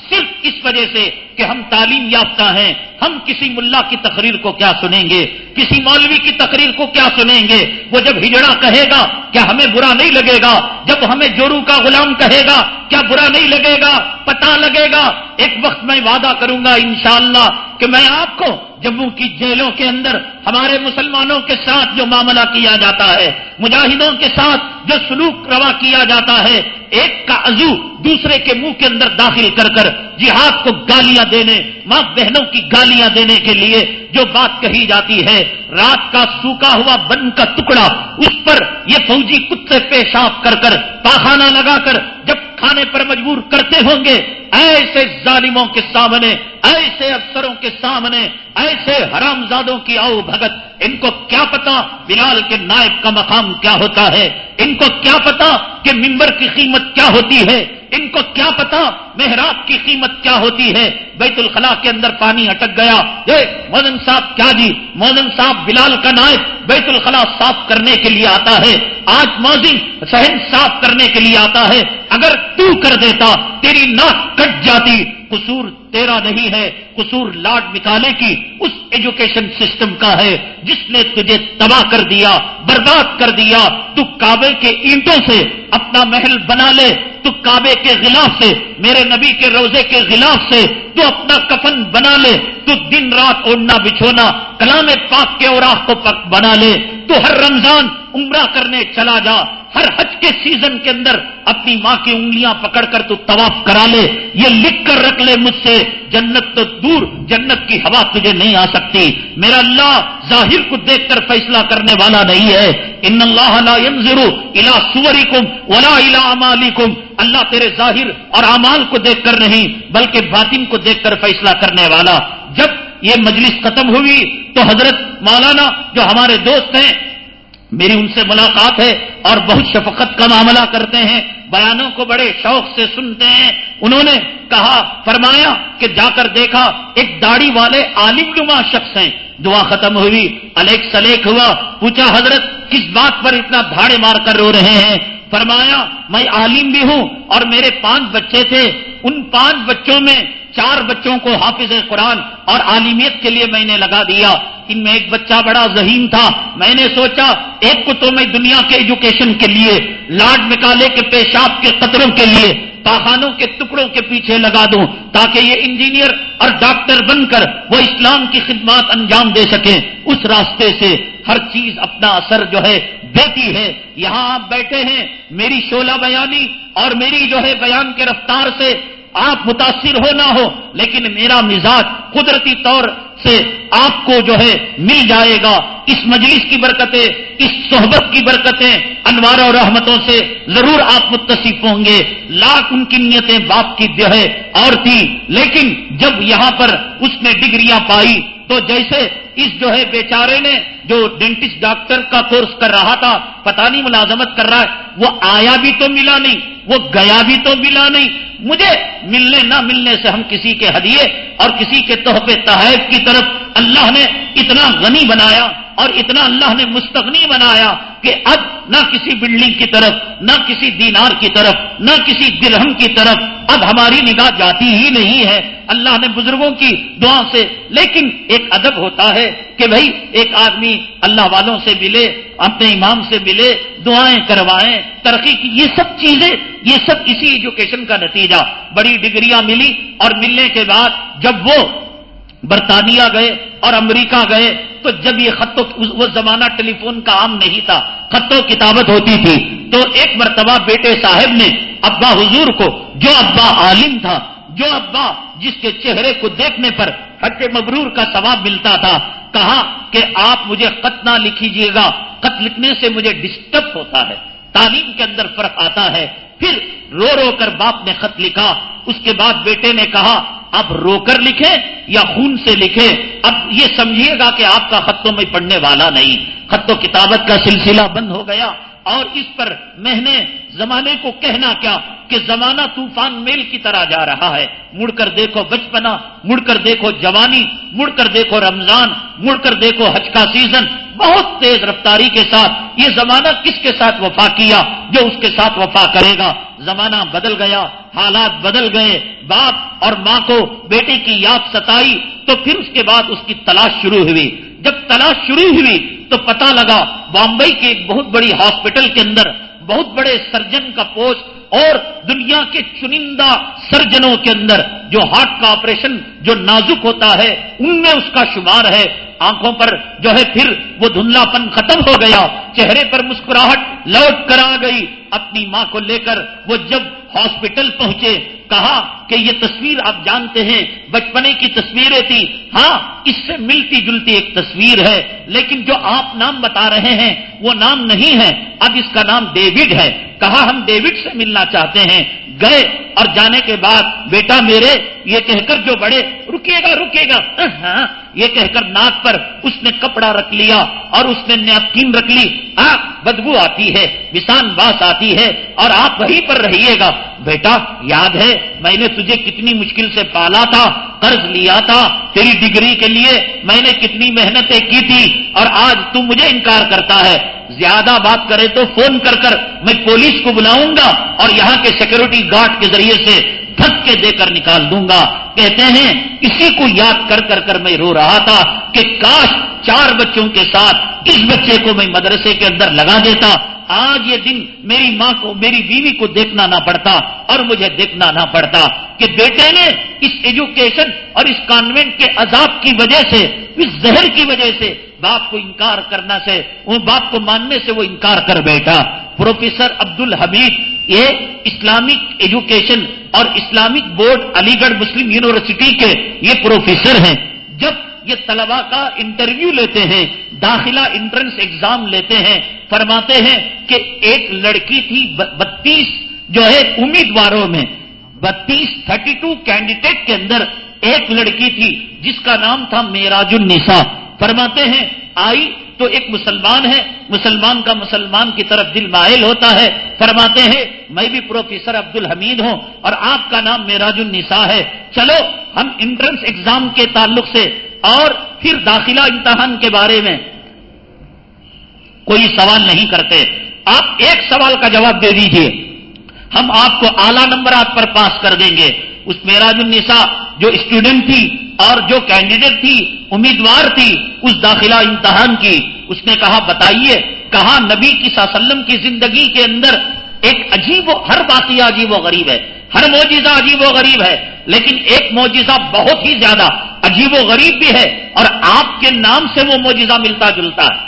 صرف اس وجہ سے کہ ہم تعلیم یافتہ ہیں۔ ہم کسی ملا کی تقریر کو کیا سنیں گے؟ کسی مولوی کی تقریر کو کیا سنیں گے؟ وہ جب ہجڑا کہے گا، کیا ہمیں برا نہیں لگے گا؟ جب ہمیں جورو کا غلام کہے گا، کیا برا نہیں لگے گا؟ پتا لگے گا۔ ایک وقت میں وعدہ کروں گا انشاءاللہ کہ میں آپ کو جموں کی جیلوں کے اندر ہمارے مسلمانوں کے ساتھ جو معاملہ کیا جاتا ہے، مجاہدوں کے ساتھ جو سلوک روا کیا جاتا ہے، ایک کا عزو دوسرے کے منہ کے اندر داخل کر کر جہاد کو گالیاں دینے، ماں بہنوں کی گالیاں دینے کے لیے جو بات کہی جاتی ہے، رات کا سوکھا ہوا بن کا ٹکڑا اس پر یہ فوجی کتے پیشاب کر کر پاخانہ لگا کر جب کھانے پر مجبور کرتے ہوں گے، ایسے ظالموں کے سامنے ایسے افسروں کے سامنے، ایسے حرام زادوں کی آؤ بھگت، ان کو کیا پتا بلال کے نائب کا مقام کیا ہوتا ہے؟ ان کو کیا پتا کہ ممبر کی قیمت کیا ہوتی ہے؟ ان کو کیا پتا محراب کی قیمت کیا ہوتی ہے؟ بیت الخلا کے اندر پانی اٹک گیا۔ موزن صاحب، کیا جی؟ موزن صاحب، بلال کا نائب بیت الخلا صاف کرنے کے لیے آتا ہے۔ آج موزن سہن صاف کرنے کے لیے آتا ہے۔ اگر تو کر دیتا، تیری ناک کٹ جاتی۔ قصور تیرا نہیں ہے، قصور لاڈ نکالے کی اس ایجوکیشن سسٹم کا ہے، جس نے تجھے تباہ کر دیا، برباد کر دیا۔ تو کعبے کے اینٹوں سے اپنا محل بنا لے، تو کعبے کے غلاف سے، میرے نبی کے روزے کے غلاف سے، تو اپنا کفن بنا لے، تو دن رات اوڑنا بچھونا، کلام پاک کے اوراق کو پک بنا لے۔ تو ہر رمضان عمرہ کرنے چلا جا۔ ہر حج کے سیزن کے اندر اپنی ماں کی انگلیاں پکڑ کر تو طواف کرا لے، یہ لکھ کر رکھ لے مجھ سے، جنت تو دور جنت کی ہوا تجھے نہیں آ سکتی۔ میرا اللہ ظاہر کو دیکھ کر فیصلہ کرنے والا نہیں ہے۔ ان اللہ لا ينظر الى صورکم ولا الى اعمالکم اللہ تیرے ظاہر اور اعمال کو دیکھ کر نہیں، بلکہ باطن کو دیکھ کر فیصلہ کرنے والا۔ جب یہ مجلس ختم ہوئی تو حضرت مولانا جو ہمارے دوست ہیں میری ان سے ملاقات ہے اور بہت شفقت کا معاملہ کرتے ہیں بیانوں کو بڑے شوق سے سنتے ہیں انہوں نے کہا، فرمایا کہ جا کر دیکھا، ایک داڑھی والے عالم نما شخص ہیں۔ دعا ختم ہوئی الیک سلیک ہوا۔ پوچھا، حضرت، کس بات پر اتنا دھاڑے مار کر رو رہے ہیں؟ فرمایا، میں عالم بھی ہوں اور میرے پانچ بچے تھے۔ ان پانچ بچوں میں چار بچوں کو حافظ قرآن اور عالمیت کے لیے میں نے لگا دیا۔ ان میں ایک بچہ بڑا ذہین تھا۔ میں نے سوچا، ایک کو تو میں دنیا کے ایجوکیشن کے لیے، لاڈ نکالے کے پیشاب کے قطروں کے لیے پاخانوں کے ٹکڑوں کے پیچھے لگا دوں تاکہ یہ انجینئر اور ڈاکٹر بن کر وہ اسلام کی خدمات انجام دے سکیں۔ اس راستے سے ہر چیز اپنا اثر جو ہے دیتی ہے۔ یہاں آپ بیٹھے ہیں، میری شولہ بیانی اور میری جو ہے بیان کے رفتار سے آپ متاثر ہو نہ ہو، لیکن میرا مزاج قدرتی طور سے آپ کو جو ہے مل جائے گا۔ اس مجلس کی برکتیں، اس صحبت کی برکتیں انوار اور رحمتوں سے ضرور آپ متصف ہوں گے۔ لاکھ ان کی نیتیں باپ کی جو ہے اور تھی، لیکن جب یہاں پر اس نے ڈگریاں پائی تو جیسے اس جو ہے بیچارے نے جو ڈینٹسٹ ڈاکٹر کا کورس کر رہا تھا، پتہ نہیں ملازمت کر رہا ہے، وہ آیا بھی تو ملا نہیں، وہ گیا بھی تو ملا نہیں۔ مجھے ملنے نہ ملنے سے ہم کسی کے ہدیے اور کسی کے تحفے تحائف کی طرف اللہ نے اتنا غنی بنایا اور اتنا اللہ نے مستغنی بنایا کہ اب نہ کسی بلڈنگ کی طرف، نہ کسی دینار کی طرف، نہ کسی درہم کی طرف اب ہماری نگاہ جاتی ہی نہیں ہے۔ اللہ نے بزرگوں کی دعا سے، لیکن ایک ادب ہوتا ہے کہ بھائی، ایک آدمی اللہ والوں سے ملے، اپنے امام سے ملے، دعائیں کروائیں، ترقی کی، یہ سب چیزیں، یہ سب اسی ایجوکیشن کا نتیجہ۔ بڑی ڈگریاں ملی اور ملنے کے بعد جب وہ برطانیہ گئے اور امریکہ گئے، تو جب یہ خط وہ زمانہ ٹیلی فون کا عام نہیں تھا، خط و کتابت ہوتی تھی، تو ایک مرتبہ بیٹے صاحب نے ابا حضور کو، جو ابا عالم تھا، جو ابا جس کے چہرے کو دیکھنے پر حج مبرور کا ثواب ملتا تھا، کہا کہ آپ مجھے خط نہ لکھیجیے گا۔ خط لکھنے سے مجھے ڈسٹرب ہوتا ہے، تعلیم کے اندر فرق آتا ہے۔ پھر رو رو کر باپ نے خط لکھا، اس کے بعد بیٹے نے کہا، اب رو کر لکھے یا خون سے لکھے؟ اب یہ سمجھیے گا کہ آپ کا خط تو میں پڑھنے والا نہیں، خط و کتابت کا سلسلہ بند ہو گیا۔ اور اس پر میں نے زمانے کو کہنا کیا کہ زمانہ طوفان میل کی طرح جا رہا ہے۔ مڑ کر دیکھو بچپنا، مڑ کر دیکھو جوانی، مڑ کر دیکھو رمضان، مڑ کر دیکھو حج کا سیزن بہت تیز رفتاری کے ساتھ یہ زمانہ کس کے ساتھ وفا کیا جو اس کے ساتھ وفا کرے گا؟ زمانہ بدل گیا، حالات بدل گئے، باپ اور ماں کو بیٹے کی یاد ستائی تو پھر اس کے بعد اس کی تلاش شروع ہوئی۔ جب تلاش شروع ہوئی تو پتا لگا بامبئی کے ایک بہت بڑی ہاسپٹل کے اندر بہت بڑے سرجن کا پوسٹ اور دنیا کے چنندہ سرجنوں کے اندر جو ہارٹ کا آپریشن جو نازک ہوتا ہے، ان میں اس کا شمار ہے۔ آنکھوں پر جو ہے پھر وہ دھندلا پن ختم ہو گیا۔ چہرے پر مسکراہٹ لوٹ کر آ گئی۔ اپنی ماں کو لے کر وہ جب ہاسپٹل پہنچے، کہا کہ یہ تصویر آپ جانتے ہیں، بچپنے کی تصویریں تھی ہاں اس سے ملتی جلتی ایک تصویر ہے، لیکن جو آپ نام بتا رہے ہیں، وہ نام نہیں ہے۔ اب اس کا نام ڈیوڈ ہے۔ کہا، ہم ڈیوڈ سے ملنا چاہتے ہیں۔ گئے اور جانے کے بعد بیٹا میرے، یہ کہہ کر جو بڑے رکیے گا رکیے گا۔ ہاں یہ کہہ کر ناک پر اس نے کپڑا رکھ لیا اور اس نے نیپکین رکھ لی۔ ہاں بدبو آتی ہے بسان باس آتی ہے اور آپ وہیں پر رہیے گا۔ بیٹا، یاد ہے، میں نے تجھے کتنی مشکل سے پالا تھا، قرض لیا تھا، تیری ڈگری کے لیے میں نے کتنی محنتیں کی تھی اور آج تو مجھے انکار کرتا ہے۔ زیادہ بات کرے تو فون کر کر میں پولیس کو بلاؤں گا اور یہاں کے سیکورٹی گارڈ کے ذریعے سے دھکے دے کر نکال دوں گا۔ کہتے ہیں، اسی کو یاد کر کر کر میں رو رہا تھا کہ کاش چار بچوں کے ساتھ اس بچے کو میں مدرسے کے اندر لگا دیتا۔ آج یہ دن میری ماں کو، میری بیوی کو دیکھنا نہ پڑتا اور مجھے دیکھنا نہ پڑتا کہ بیٹے نے اس ایجوکیشن اور اس کانوینٹ کے عذاب کی وجہ سے، اس زہر کی وجہ سے باپ کو انکار کرنا سے باپ کو ماننے سے وہ انکار کر بیٹھا۔ پروفیسر عبد الحمید یہ اسلامک ایجوکیشن اور Islamic board Aligarh Muslim university کے یہ پروفیسر ہیں۔ جب یہ طلبا کا انٹرویو لیتے ہیں، داخلہ انٹرنس ایگزام لیتے ہیں، فرماتے ہیں کہ ایک لڑکی تھی بتیس جو ہے امیدواروں میں۔ بتیس تھرٹی ٹو کینڈیڈیٹ کے اندر ایک لڑکی تھی جس کا نام تھا میراج النساء۔ فرماتے ہیں، آئی تو ایک مسلمان ہے، مسلمان کا مسلمان کی طرف دل مائل ہوتا ہے۔ فرماتے ہیں، میں بھی پروفیسر عبد الحمید ہوں اور آپ کا نام میراج النساء ہے۔ چلو، ہم انٹرنس ایگزام کے تعلق سے اور پھر داخلہ امتحان کے بارے میں کوئی سوال نہیں کرتے۔ آپ ایک سوال کا جواب دے دیجیے۔ ہم آپ کو اعلی نمبرات پر پاس کر دیں گے۔ اس میراج النساء جو اسٹوڈنٹ تھی اور جو کینڈیڈیٹ تھی، امیدوار تھی، اس داخلہ امتحان کی۔ اس نے کہا، بتائیے کہا نبی کی وسلم کی زندگی کے اندر ایک عجیب و، ہر واقعہ عجیب و غریب ہے، ہر موجزہ عجیب و غریب ہے، لیکن ایک موجزہ بہت ہی زیادہ عجیب و غریب بھی ہے اور آپ کے نام سے وہ موجزہ ملتا جلتا ہے۔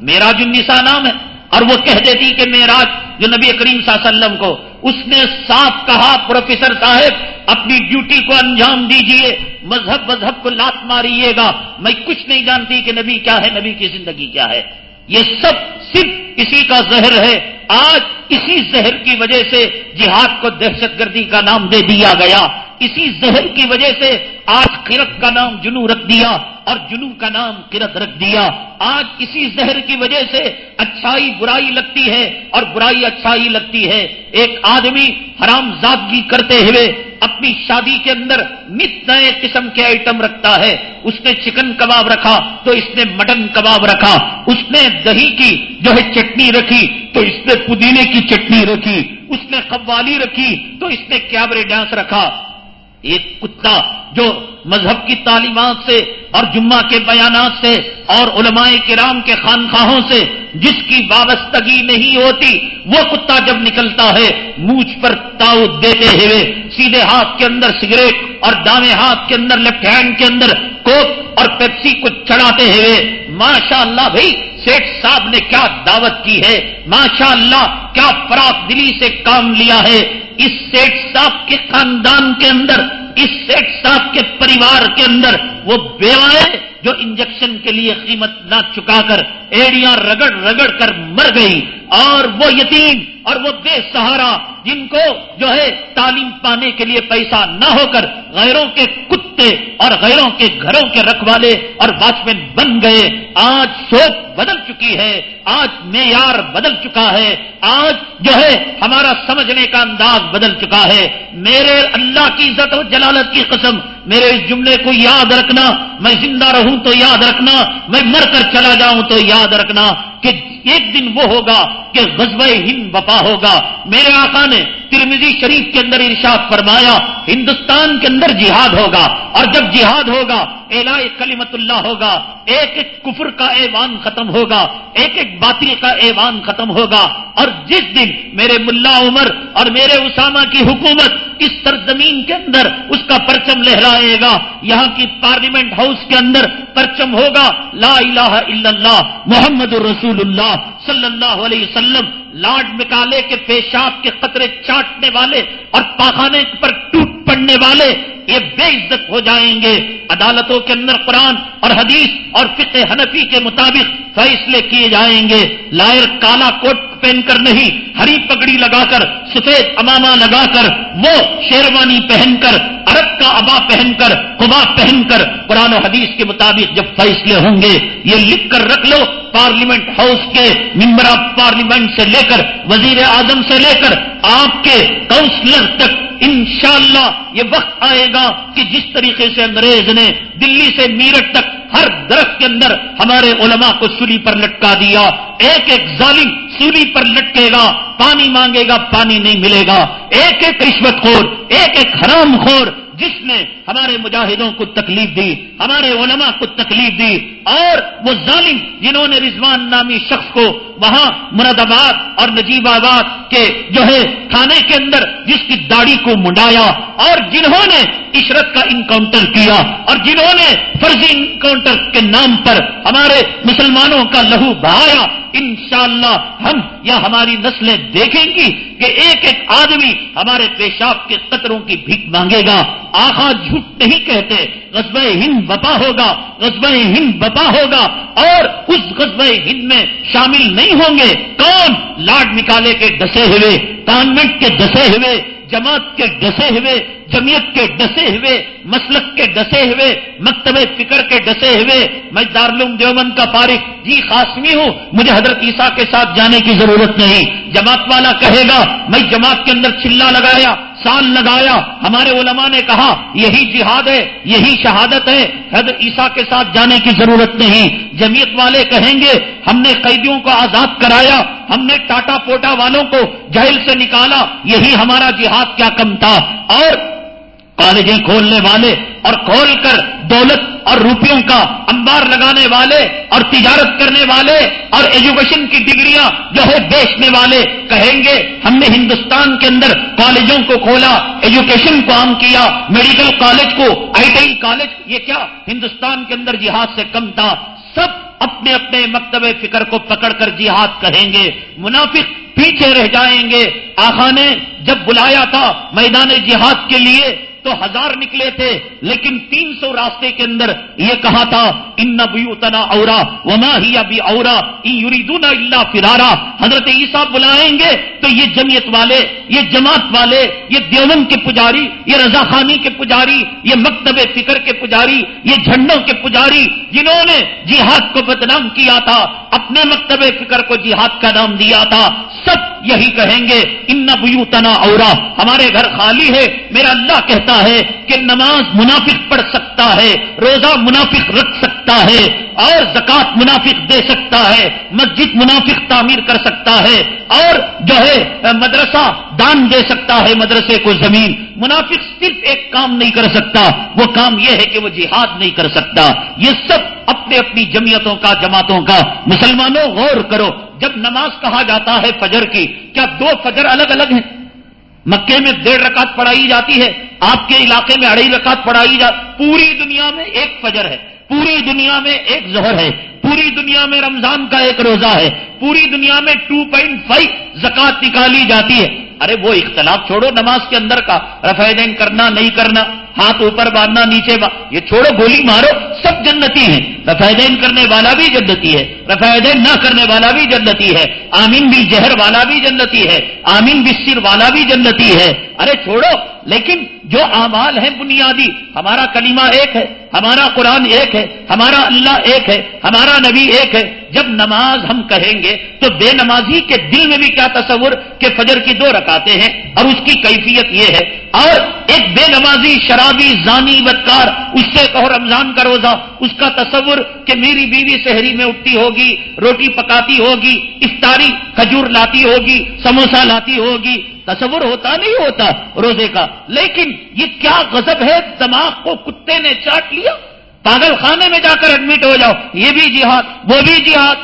میراج النساء نام ہے۔ اور وہ کہہ دیتی کہ میراج جو نبی کریم صلی اللہ علیہ وسلم کو اس نے صاف کہا، پروفیسر صاحب، اپنی ڈیوٹی کو انجام دیجیے، مذہب مذہب کو لات ماریے گا۔ میں کچھ نہیں جانتی کہ نبی کیا ہے، نبی کی زندگی کیا ہے۔ یہ سب صرف اسی کا زہر ہے۔ آج اسی زہر کی وجہ سے جہاد کو دہشت گردی کا نام دے دیا گیا۔ اسی زہر کی وجہ سے آج قرت کا نام جنو رکھ دیا اور جنو کا نام قرت رکھ دیا۔ آج اسی زہر کی وجہ سے اچھائی برائی لگتی ہے اور برائی اچھائی لگتی ہے۔ ایک آدمی حرام زادگی کرتے ہوئے اپنی شادی کے اندر نت نئے قسم کے آئٹم رکھتا ہے۔ اس نے چکن کباب رکھا تو اس نے مٹن کباب رکھا۔ اس نے دہی کی جو ہے چٹنی رکھی۔ تو اس نے پودینے کی چٹنی رکھی، اس نے قوالی رکھی، تو اس نے کیبرے ڈانس رکھا۔ ایک کتا جو مذہب کی تعلیمات سے اور جمعہ کے بیانات سے اور علماء کرام کے خانخواہوں سے جس کی وابستگی نہیں ہوتی، وہ کتا جب نکلتا ہے مونچھ پر تاؤ دیتے ہوئے سیدھے ہاتھ کے اندر سگریٹ اور دامے ہاتھ کے اندر لیفٹ ہینڈ کے اندر کوک اور پیپسی کو چڑھاتے ہوئے ماشاء اللہ بھائی سیٹ صاحب نے کیا دعوت کی ہے؟ ماشاء اللہ کیا فراق دلی سے کام لیا ہے؟ اس سیٹ صاحب کے خاندان کے اندر، اس سیٹ صاحب کے پریوار کے اندر وہ بیوائیں جو انجیکشن کے لیے قیمت نہ چکا کر، ایڑیاں رگڑ رگڑ کر مر گئی۔ اور وہ یتیم اور وہ بے سہارا جن کو جو ہے تعلیم پانے کے لیے پیسہ نہ ہو کر غیروں کے کتے اور غیروں کے گھروں کے رکھوالے اور واچ مین بن گئے۔ آج سوچ بدل چکی ہے۔ آج معیار بدل چکا ہے۔ آج جو ہے ہمارا سمجھنے کا انداز بدل چکا ہے۔ میرے اللہ کی عزت و جلالت کی قسم، میرے اس جملے کو یاد رکھنا، میں زندہ رہوں تو یاد رکھنا، میں مر کر چلا جاؤں تو یاد رکھنا۔ کہ ایک دن وہ ہوگا کہ غزب ہند بپا ہوگا۔ میرے آقا نے ترمیزی شریف کے اندر ارشاد فرمایا، ہندوستان کے اندر جہاد ہوگا اور جب جہاد ہوگا الا کلیمت اللہ ہوگا، ایک ایک کفر کا ایوان ختم ہوگا، ایک ایک باطل کا ایوان ختم ہوگا۔ اور جس دن میرے ملا عمر اور میرے اسامہ کی حکومت اس سرزمین کے اندر اس کا پرچم لہرائے گا، یہاں کی پارلیمنٹ ہاؤس کے اندر پرچم ہوگا، لا الہ الا اللہ، محمد الرسول اللہ صلی اللہ علیہ وسلم لاڈ مکالے کے پیشاب کے قطرے چاٹنے والے اور پاخانے پر ٹوٹ پڑنے والے یہ بے عزت ہو جائیں گے۔ عدالتوں کے اندر قرآن اور حدیث اور فقہ حنفی کے مطابق فیصلے کیے جائیں گے۔ لائر کالا کوٹ پہن کر نہیں، ہری پگڑی لگا کر، سفید امامہ لگا کر، وہ شیروانی پہن کر، عرب کا ابا پہن کر، قبا پہن کر۔ قرآن و حدیث کے مطابق جب فیصلے ہوں گے، یہ لکھ کر رکھ لو۔ پارلیمنٹ ہاؤس کے ممبر آف پارلیمنٹ سے لے کر وزیر اعظم سے لے کر آپ کے کاؤنسلر تک انشاءاللہ یہ وقت آئے گا کہ جس طریقے سے انگریز نے دلی سے میرٹ تک ہر درخت کے اندر ہمارے علماء کو سولی پر لٹکا دیا۔ ایک ایک ظالم سولی پر لٹکے گا، پانی مانگے گا، پانی نہیں ملے گا۔ ایک ایک رشوت خور، ایک ایک حرام خور جس نے ہمارے مجاہدوں کو تکلیف دی، ہمارے علماء کو تکلیف دی، اور وہ ظالم جنہوں نے رضوان نامی شخص کو وہاں مراد آباد اور نجیب آباد کے جو ہے تھانے کے اندر جس کی داڑھی کو منڈایا اور جنہوں نے عشرت کا انکاؤنٹر کیا اور جنہوں نے فرضی انکاؤنٹر کے نام پر ہمارے مسلمانوں کا لہو بہایا۔ انشاءاللہ ہم یا ہماری نسلیں دیکھیں گی کہ ایک ایک آدمی ہمارے پیشاب کے قطروں کی بھیک مانگے گا۔ آخا جھوٹ نہیں کہتے غزب ہند بپا ہوگا غزب ہند بپا ہوگا، اور اس غزب ہند میں شامل نہیں ہوں گے۔ کون لاڈ نکالے کے ڈسے ہوئے کانوینٹ کے ڈسے ہوئے، جماعت کے ڈسے ہوئے جمیت کے ڈسے ہوئے، مسلک کے ڈسے ہوئے، مکتب فکر کے ڈسے ہوئے۔ میں دارالعلوم دیوبند کا فارغ جی خاصمی ہوں، مجھے حضرت عیسیٰ کے ساتھ جانے کی ضرورت نہیں۔ جماعت والا کہے گا، میں جماعت کے اندر چلا لگایا۔ سال لگایا ہمارے علماء نے کہا یہی جہاد ہے، یہی شہادت ہے۔ حضرت عیسیٰ کے ساتھ جانے کی ضرورت نہیں۔ جمیت والے کہیں گے، ہم نے قیدیوں کو آزاد کرایا، ہم نے ٹاٹا پوٹا والوں کو جیل سے نکالا، یہی ہمارا جہاد کیا کم تھا۔ اور کالجیں کھولنے والے اور کھول کر دولت اور روپیوں کا انبار لگانے والے اور تجارت کرنے والے اور ایجوکیشن کی ڈگریاں جو ہے بیچنے والے کہیں گے، ہم نے ہندوستان کے اندر کالجوں کو کھولا، ایجوکیشن کو عام کیا، میڈیکل کالج کو، آئی ٹی کالج، یہ کیا؟ ہندوستان کے اندر جہاد سے کم تھا۔ سب اپنے اپنے مکتب فکر کو پکڑ کر جہاد کہیں گے۔ منافق پیچھے رہ جائیں گے۔ آخا نے جب بلایا تھا میدان جہاد کے لیے تو ہزار نکلے تھے، لیکن تین سو راستے کے اندر یہ کہا تھا، ان اتنا اورا وما ہی ابھی اورا یریدون اللہ فرارا. حضرت عیسیٰ بلائیں گے، تو یہ جمیت والے، یہ جماعت والے، یہ دیوبند کے پجاری، یہ رضا خانی کے پجاری، یہ مکتب فکر کے پجاری، یہ جھنڈوں کے پجاری، جنہوں نے جہاد کو بدنام کیا تھا، اپنے مکتب فکر کو جہاد کا نام دیا تھا۔ سب یہی کہیں گے، ان بیوتنا اورا، ہمارے گھر خالی ہے، میرا اللہ کہتا ہے کہ نماز منافق پڑھ سکتا ہے، روزہ منافق رکھ سکتا ہے، اور زکات منافق دے سکتا ہے، مسجد منافق تعمیر کر سکتا ہے، اور جو ہے، مدرسہ دان دے سکتا ہے مدرسے کو زمین۔ منافق صرف ایک کام نہیں کر سکتا، وہ کام یہ ہے کہ وہ جہاد نہیں کر سکتا۔ یہ سب اپنے اپنی جمعیتوں کا، جماعتوں کا۔ مسلمانوں، غور کرو، جب نماز کہا جاتا ہے فجر کی، کیا دو فجر الگ الگ ہیں؟ مکے میں ڈیڑھ رکعت پڑھائی جاتی ہے، آپ کے علاقے میں اڑائی رکعت پڑھائی جاتی پوری دنیا میں ایک فجر ہے، پوری دنیا میں ایک زہر ہے، پوری دنیا میں رمضان کا ایک روزہ ہے پوری دنیا میں ٹو پوائنٹ فائیو زکات نکالی جاتی ہے۔ ارے وہ اختلاف چھوڑو نماز کے اندر کا۔ رفیدین کرنا، نہیں کرنا، ہاتھ اوپر باندھنا، نیچے با... یہ چھوڑو، گولی مارو، سب جنتی ہیں۔ رفیدین کرنے والا بھی جنتی ہے۔ رفیدین نہ کرنے والا بھی جنتی ہے۔ آمین بھی زہر والا بھی جنتی ہے۔ آمین بھی سر والا بھی جنتی ہے۔ ارے چھوڑو، لیکن جو اعمال ہیں بنیادی، ہمارا کلمہ ایک ہے، ہمارا قرآن ایک ہے، ہمارا اللہ ایک ہے، ہمارا نبی ایک ہے۔ جب نماز ہم کہیں گے تو بے نمازی کے دل میں بھی کیا تصور کہ فجر کی دو رکاتے ہیں اور اس کی کیفیت یہ ہے۔ اور ایک بے نمازی، شرابی، زانی، بدکار، اس سے کہو رمضان کا روزہ، اس کا تصور کہ میری بیوی شہری میں اٹھتی ہوگی، روٹی پکاتی ہوگی، افطاری کھجور لاتی ہوگی سموسا لاتی ہوگی۔ تصور ہوتا نہیں ہوتا روزے کا، لیکن یہ کیا غضب ہے؟ دماغ کو کتے نے چاٹ لیا۔ پاگل خانے میں جا کر ایڈمٹ ہو جاؤ۔ یہ بھی جہاد، وہ بھی جہاد۔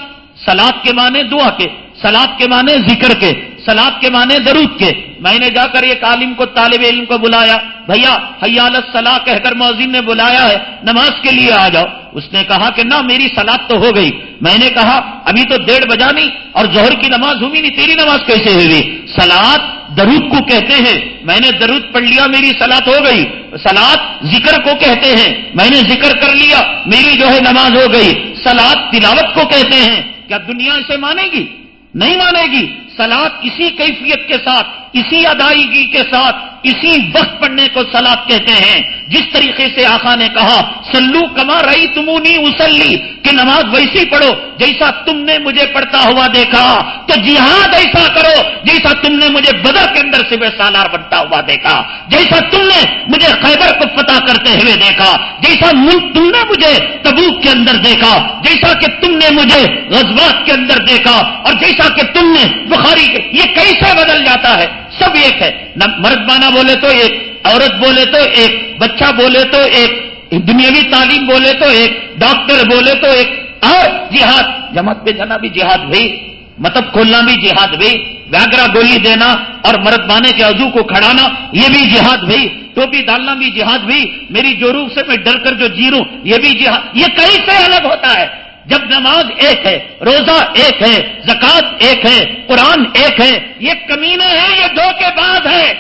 سلاد کے معنی دعا کے، سلاد کے معنی ذکر کے۔ سلاد کے معنی درود کے۔ میں نے جا کر ایک عالم کو، طالب علم کو بلایا، بھیا، حیال الصلاح کہہ کر موزن نے بلایا ہے، نماز کے لیے آ جاؤ۔ اس نے کہا کہ نہ، میری سلاد تو ہو گئی۔ میں نے کہا، ابھی تو ڈیڑھ بجا نہیں اور زہر کی نماز ہوئی نہیں، تیری نماز کیسے ہوئی؟ سلاد درود کو کہتے ہیں۔ میں نے درود پڑھ لیا، میری سلاد ہو گئی۔ سلاد ذکر کو کہتے ہیں۔ میں نے ذکر کر لیا، میری جو ہے نماز ہو گئی۔ سلاد تلاوت کو کہتے ہیں۔ کیا دنیا اسے مانے گی؟ نہیں مانے گی۔ سلاد اسی کیفیت کے ساتھ، اسی ادائیگی کے ساتھ، اسی وقت پڑھنے کو سلاد کہتے ہیں۔ جس طریقے سے آخا نے کہا سلو کما رہی تمونی اسلی کہ نماز ویسی پڑھو جیسا تم نے مجھے پڑھتا ہوا دیکھا۔ تو جہاد ایسا کرو جیسا تم نے مجھے بدر کے اندر سے بے سالار بنتا ہوا دیکھا۔ جیسا تم نے مجھے خیبر کو فتح کرتے ہوئے دیکھا۔ جیسا ملک تم نے مجھے تبوک کے اندر دیکھا۔ جیسا کہ تم نے مجھے غزبات کے اندر دیکھا۔ اور جیسا کہ تم نے بخاری یہ کیسے بدل جاتا ہے؟ سب ایک ہے۔ نہ مرد بانا بولے تو ایک، عورت بولے تو ایک، بچہ بولے تو ایک، دنیاوی تعلیم بولے تو ایک، ڈاکٹر بولے تو ایک۔ اور جہاد، جماعت پہ جانا بھی جہاد بھی مطلب کھولنا بھی جہاد بھی ویاگرا گولی دینا اور مرد بانے کے عزو کو کھڑانا، یہ بھی جہاد بھی ٹوپی ڈالنا بھی جہاد بھی میری جوروب سے میں ڈر کر جو جیروں یہ بھی جہاد، یہ کئی سے الگ ہوتا ہے؟ جب نماز ایک ہے، روزہ ایک ہے، زکات ایک ہے، قرآن ایک ہے، یہ کمینے ہیں یہ دو کے بعد ہے۔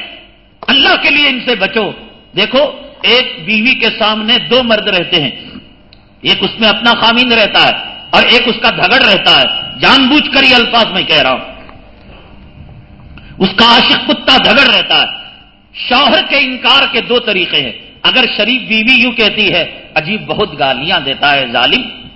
اللہ کے لیے ان سے بچو۔ دیکھو، ایک بیوی کے سامنے دو مرد رہتے ہیں۔ ایک اس میں اپنا خامین رہتا ہے اور ایک اس کا دھگڑ رہتا ہے۔ جان بوجھ کر یہ الفاظ میں کہہ رہا ہوں۔ اس کا عاشق کتا دھگڑ رہتا ہے۔ شوہر کے انکار کے دو طریقے ہیں۔ اگر شریف بیوی یوں کہتی ہے، عجیب بہت گالیاں دیتا ہے، ظالم۔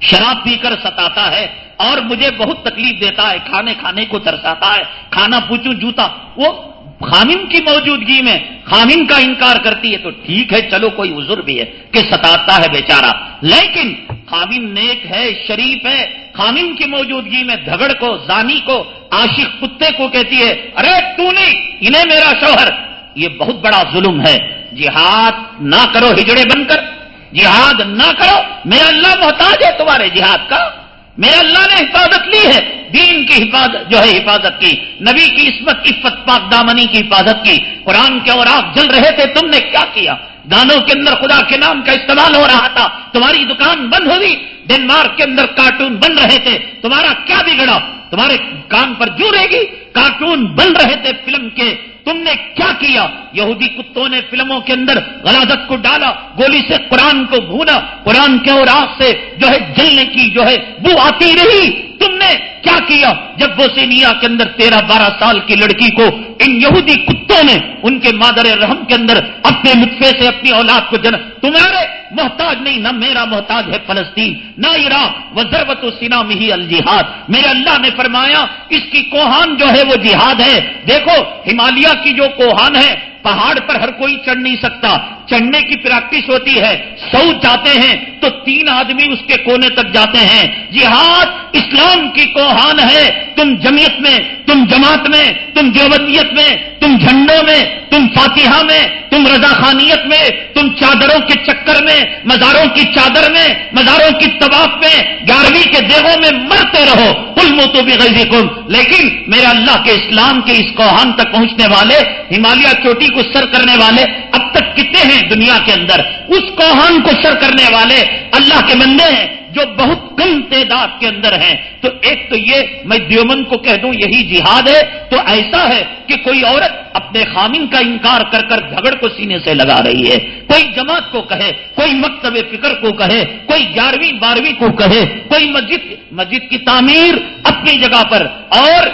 شراب پی کر ستاتا ہے اور مجھے بہت تکلیف دیتا ہے، کھانے کھانے کو ترساتا ہے، کھانا پوچھوں، جوتا۔ وہ خامن کی موجودگی میں خامن کا انکار کرتی ہے تو ٹھیک ہے، چلو کوئی عذر بھی ہے کہ ستاتا ہے بیچارہ۔ لیکن خامن نیک ہے، شریف ہے۔ خامن کی موجودگی میں دھگڑ کو، زانی کو، عاشق کتے کو کہتی ہے، ارے تو نہیں، انہیں میرا شوہر۔ یہ بہت بڑا ظلم ہے۔ جہاد نہ کرو، ہجڑے بن کر۔ جہاد نہ کرو، میرا اللہ محتاج ہے تمہارے جہاد کا۔ میرے اللہ نے حفاظت لی ہے، دین کی حفاظت، جو ہے حفاظت کی۔ نبی کی عصمت، عفت، پاک دامنی کی حفاظت کی۔ قرآن کے اور آپ جل رہے تھے، تم نے کیا کیا؟ گانوں کے اندر خدا کے نام کا استعمال ہو رہا تھا، تمہاری دکان بند ہوئی، ڈنمارک کے اندر کارٹون بن رہے تھے۔ تمہارا کیا بگڑا؟ تمہارے کان پر جو رہے گی، کارٹون بن رہے تھے فلم کے۔ تم نے کیا کیا؟ یہودی کتوں نے فلموں کے اندر غلازت کو ڈالا، گولی سے قرآن کو بھونا، قرآن کے اور آگ سے جو ہے جلنے کی جو ہے وہ آتی رہی۔ تم نے کیا کیا؟ جب وہ سینیا کے اندر تیرہ بارہ سال کی لڑکی کو ان یہودی کتوں نے ان کے مادر رحم کے اندر اپنے نطفے سے اپنی اولاد کو جنم تمہارے محتاج نہیں، نہ میرا محتاج ہے فلسطین، نہ عراق وہ و سینا میں ہی الجہاد۔ میرے اللہ نے فرمایا، اس کی کوہان جو ہے وہ جہاد ہے۔ دیکھو، ہمالیہ کی جو کوہان ہے، پہاڑ پر ہر کوئی چڑھ نہیں سکتا۔ چڑھنے کی پریکٹس ہوتی ہے، سو جاتے ہیں، تو تین آدمی اس کے کونے تک جاتے ہیں۔ جہاد اسلام کی کوہان ہے۔ تم جمیت میں، تم جماعت میں، تم دیوبندیت میں تم جھنڈوں میں، تم فاتحہ میں، تم رضا خانیت میں، تم چادروں کے چکر میں، مزاروں کی چادر میں، مزاروں کی طواف میں، گیارہویں کے دیہوں میں مرتے رہو۔ کل مو تو بھی کم لیکن میرے اللہ کے اسلام کے اس کوہان تک پہنچنے والے، ہمالیہ چوٹی کو سر کرنے والے اب تک کتنے ہیں دنیا کے اندر؟ اس کوہان کو سر کرنے والے اللہ کے بندے ہیں۔ جو بہت کم تعداد کے اندر ہیں تو ایک تو یہ میں دیومن کو کہہ دوں، یہی جہاد ہے۔ تو ایسا ہے کہ کوئی عورت اپنے خامن کا انکار کر کر جھگڑ کو سینے سے لگا رہی ہے۔ کوئی جماعت کو کہے، کوئی مکتب فکر کو کہے، کوئی گیارہویں، بارہویں کو کہے، کوئی مسجد مسجد کی تعمیر اپنی جگہ پر اور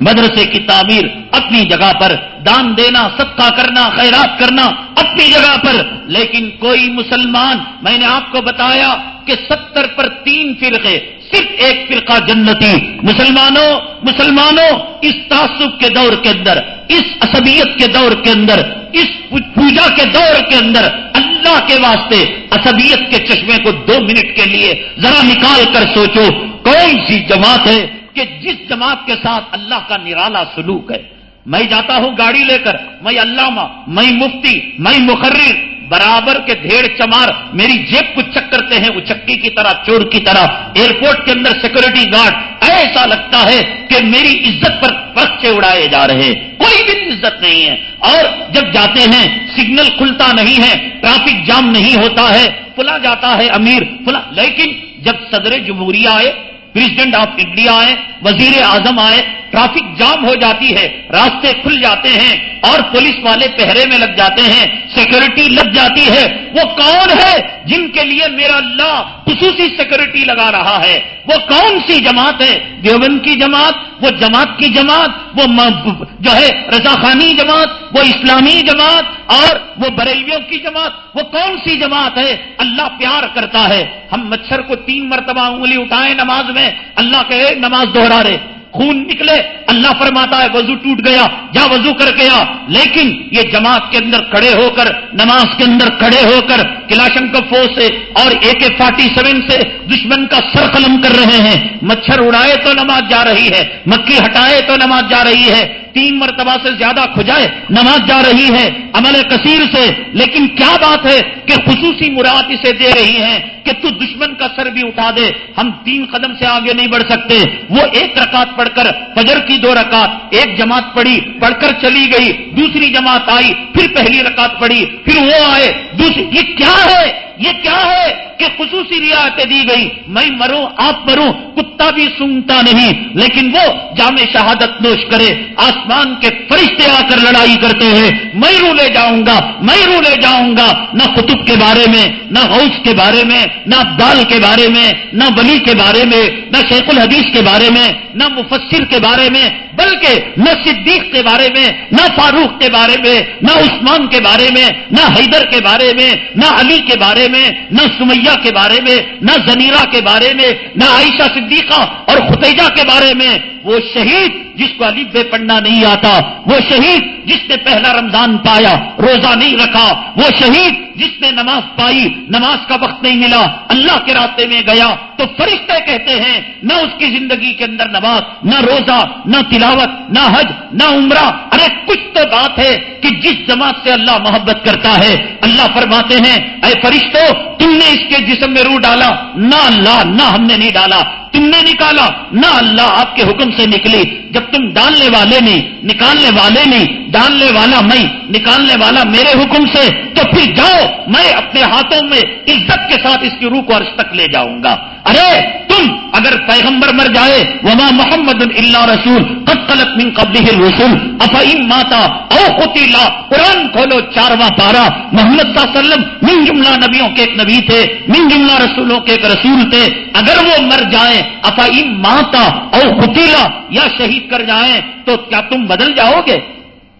مدرسے کی تعمیر، اپنی جگہ پر دان دینا، صدقہ کرنا، خیرات کرنا، اپنی جگہ پر۔ لیکن کوئی مسلمان، میں نے آپ کو بتایا کہ ستر پر تین فرقے، صرف ایک فرقہ جنتی۔ مسلمانوں مسلمانوں، اس تعصب کے دور کے اندر، اس عصبیت کے دور کے اندر، اس پوجا کے دور کے اندر، اللہ کے واسطے عصبیت کے چشمے کو دو منٹ کے لیے ذرا نکال کر سوچو، کون سی جماعت ہے کہ جس جماعت کے ساتھ اللہ کا نرالا سلوک ہے، میں جاتا ہوں گاڑی لے کر، میں علامہ، میں مفتی، میں مقرر، برابر کے ڈھیر چمار میری جیب کو چک کرتے ہیں، وہ چکی کی طرح، چور کی طرح، ایئرپورٹ کے اندر سیکورٹی گارڈ، ایسا لگتا ہے کہ میری عزت پر پرچے اڑائے جا رہے ہیں۔ کوئی بھی عزت نہیں ہے۔ اور جب جاتے ہیں، سگنل کھلتا نہیں ہے، ٹرافک جام نہیں ہوتا ہے فلا جاتا ہے امیر فلا لیکن جب صدر جمہوریہ آئے پریزیڈنٹ آف انڈیا آئے وزیر اعظم آئے ٹرافک جام ہو جاتی ہے، راستے کھل جاتے ہیں اور پولیس والے پہرے میں لگ جاتے ہیں سیکورٹی لگ جاتی ہے۔ وہ کون ہے جن کے لیے میرا اللہ خصوصی سیکورٹی لگا رہا ہے؟ وہ کون سی جماعت ہے؟ دیوبند کی جماعت، وہ جماعت کی جماعت، وہ جو ہے رضاخانی جماعت، وہ اسلامی جماعت، اور وہ بریلیوں کی جماعت۔ وہ کون سی جماعت ہے؟ اللہ پیار کرتا ہے۔ ہم مچھر کو تین مرتبہ انگلی اٹھائے نماز میں، اللہ کہ نماز دوہرا رہے۔ خون نکلے، اللہ فرماتا ہے، وضو ٹوٹ گیا، جا وضو کر گیا لیکن یہ جماعت کے اندر کھڑے ہو کر، نماز کے اندر کھڑے ہو کر، کلاشن کفو سے اور اے کے فورٹی سیون سے دشمن کا سر قلم کر رہے ہیں۔ مچھر اڑائے تو نماز جا رہی ہے، مکھی ہٹائے تو نماز جا رہی ہے۔ تین مرتبہ سے زیادہ کھجائے، نماز جا رہی ہے، عمل کثیر سے، لیکن کیا بات ہے کہ خصوصی مراد اسے دے رہی ہیں کہ تو دشمن کا سر بھی اٹھا دے، ہم تین قدم سے آگے نہیں بڑھ سکتے۔ وہ ایک رکعت پڑھ کر فجر کی دو رکعت، ایک جماعت پڑھی، پڑھ کر چلی گئی، دوسری جماعت آئی، پھر پہلی رکعت پڑھی، پھر وہ آئے، دوسری، یہ کیا ہے؟ یہ کیا ہے کہ خصوصی رعایتیں دی گئی میں مروں آپ مروں کتا بھی سنگتا نہیں لیکن وہ جامع شہادت نوش کرے آسمان کے فرشتے آ کر لڑائی کرتے ہیں میں رو لے جاؤں گا میں رو لے جاؤں گا نہ قطب کے بارے میں نہ غوث کے بارے میں نہ دال کے بارے میں نہ ولی کے بارے میں نہ شیخ الحدیث کے بارے میں نہ مفسر کے بارے میں بلکہ نہ صدیق کے بارے میں نہ فاروق کے بارے میں نہ عثمان کے بارے میں نہ حیدر کے بارے میں نہ علی کے بارے میں، نہ سمیہ کے بارے میں، نہ زنیرا کے بارے میں، نہ عائشہ صدیقہ اور ختیجہ کے بارے میں وہ شہید جس کو علی بے پڑھنا نہیں آتا، وہ شہید جس نے پہلا رمضان پایا، روزہ نہیں رکھا، وہ شہید جس نے نماز پائی، نماز کا وقت نہیں ملا، اللہ کے راستے میں گیا، تو فرشتے کہتے ہیں، نہ اس کی زندگی کے اندر نماز، نہ روزہ، نہ تلاوت، نہ حج، نہ عمرہ۔ ارے، کچھ تو بات ہے کہ جس جماعت سے اللہ محبت کرتا ہے، اللہ فرماتے ہیں، اے فرشتوں تم نے اس کے جسم میں روح ڈالا، نہ اللہ، نہ ہم نے نہیں ڈالا۔ تم نے نکالا، نہ اللہ آپ کے حکم سے نکلی۔ جب تم ڈالنے والے نہیں، نکالنے والے نہیں، ڈالنے والا میں، نکالنے والا میرے حکم سے، تو پھر جاؤ، میں اپنے ہاتھوں میں عزت کے ساتھ اس کی روح کو عرض تک لے جاؤں گا۔ ارے، تم اگر پیغمبر مر جائے، وما محمد اللہ رسول، قد من قبل رسول افعیم ماتا، او قتیلا، قرآن کھولو چارواں پارا۔ محمد صلی اللہ علیہ وسلم من جملہ نبیوں کے ایک نبی تھے، من جملہ رسولوں کے ایک رسول تھے۔ اگر وہ مر جائے جائیں افعیم ماتا او قتیلا، یا شہید کر جائیں، تو کیا تم بدل جاؤ گے؟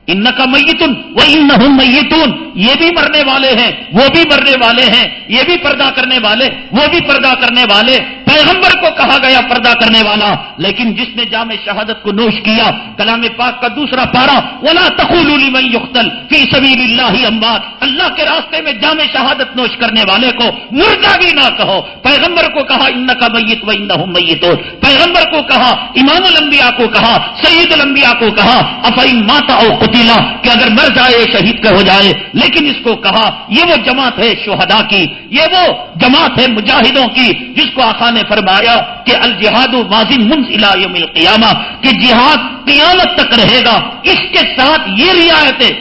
ان کا میتن وہ ان میتون، یہ بھی مرنے والے ہیں، وہ بھی مرنے والے ہیں، یہ بھی پردہ کرنے والے، وہ بھی پردہ کرنے والے پیغمبر کو کہا گیا پردہ کرنے والا، لیکن جس نے جامع شہادت کو نوش کیا، کلام پاک کا دوسرا پارا ولا تقول لمن يقتل فی سبیل اللہ اموات اللہ کے راستے میں جامع شہادت نوش کرنے والے کو مردہ بھی نہ کہو۔ پیغمبر کو کہا ان کا میت و انہم میتون پیغمبر کو کہا، امام الانبیاء کو کہا، سید الانبیاء کو کہا افعین ماتا او قتیلا کہ اگر مر جائے، شہید کا ہو جائے۔ لیکن اس کو کہا، یہ وہ جماعت ہے شہدا کی، یہ وہ جماعت ہے مجاہدوں کی، جس کو آخان نے فرمایا کہ الجہاد منز یوم القیامہ، کہ جہاد قیامت تک رہے گا۔ اس کے ساتھ یہ رعایتیں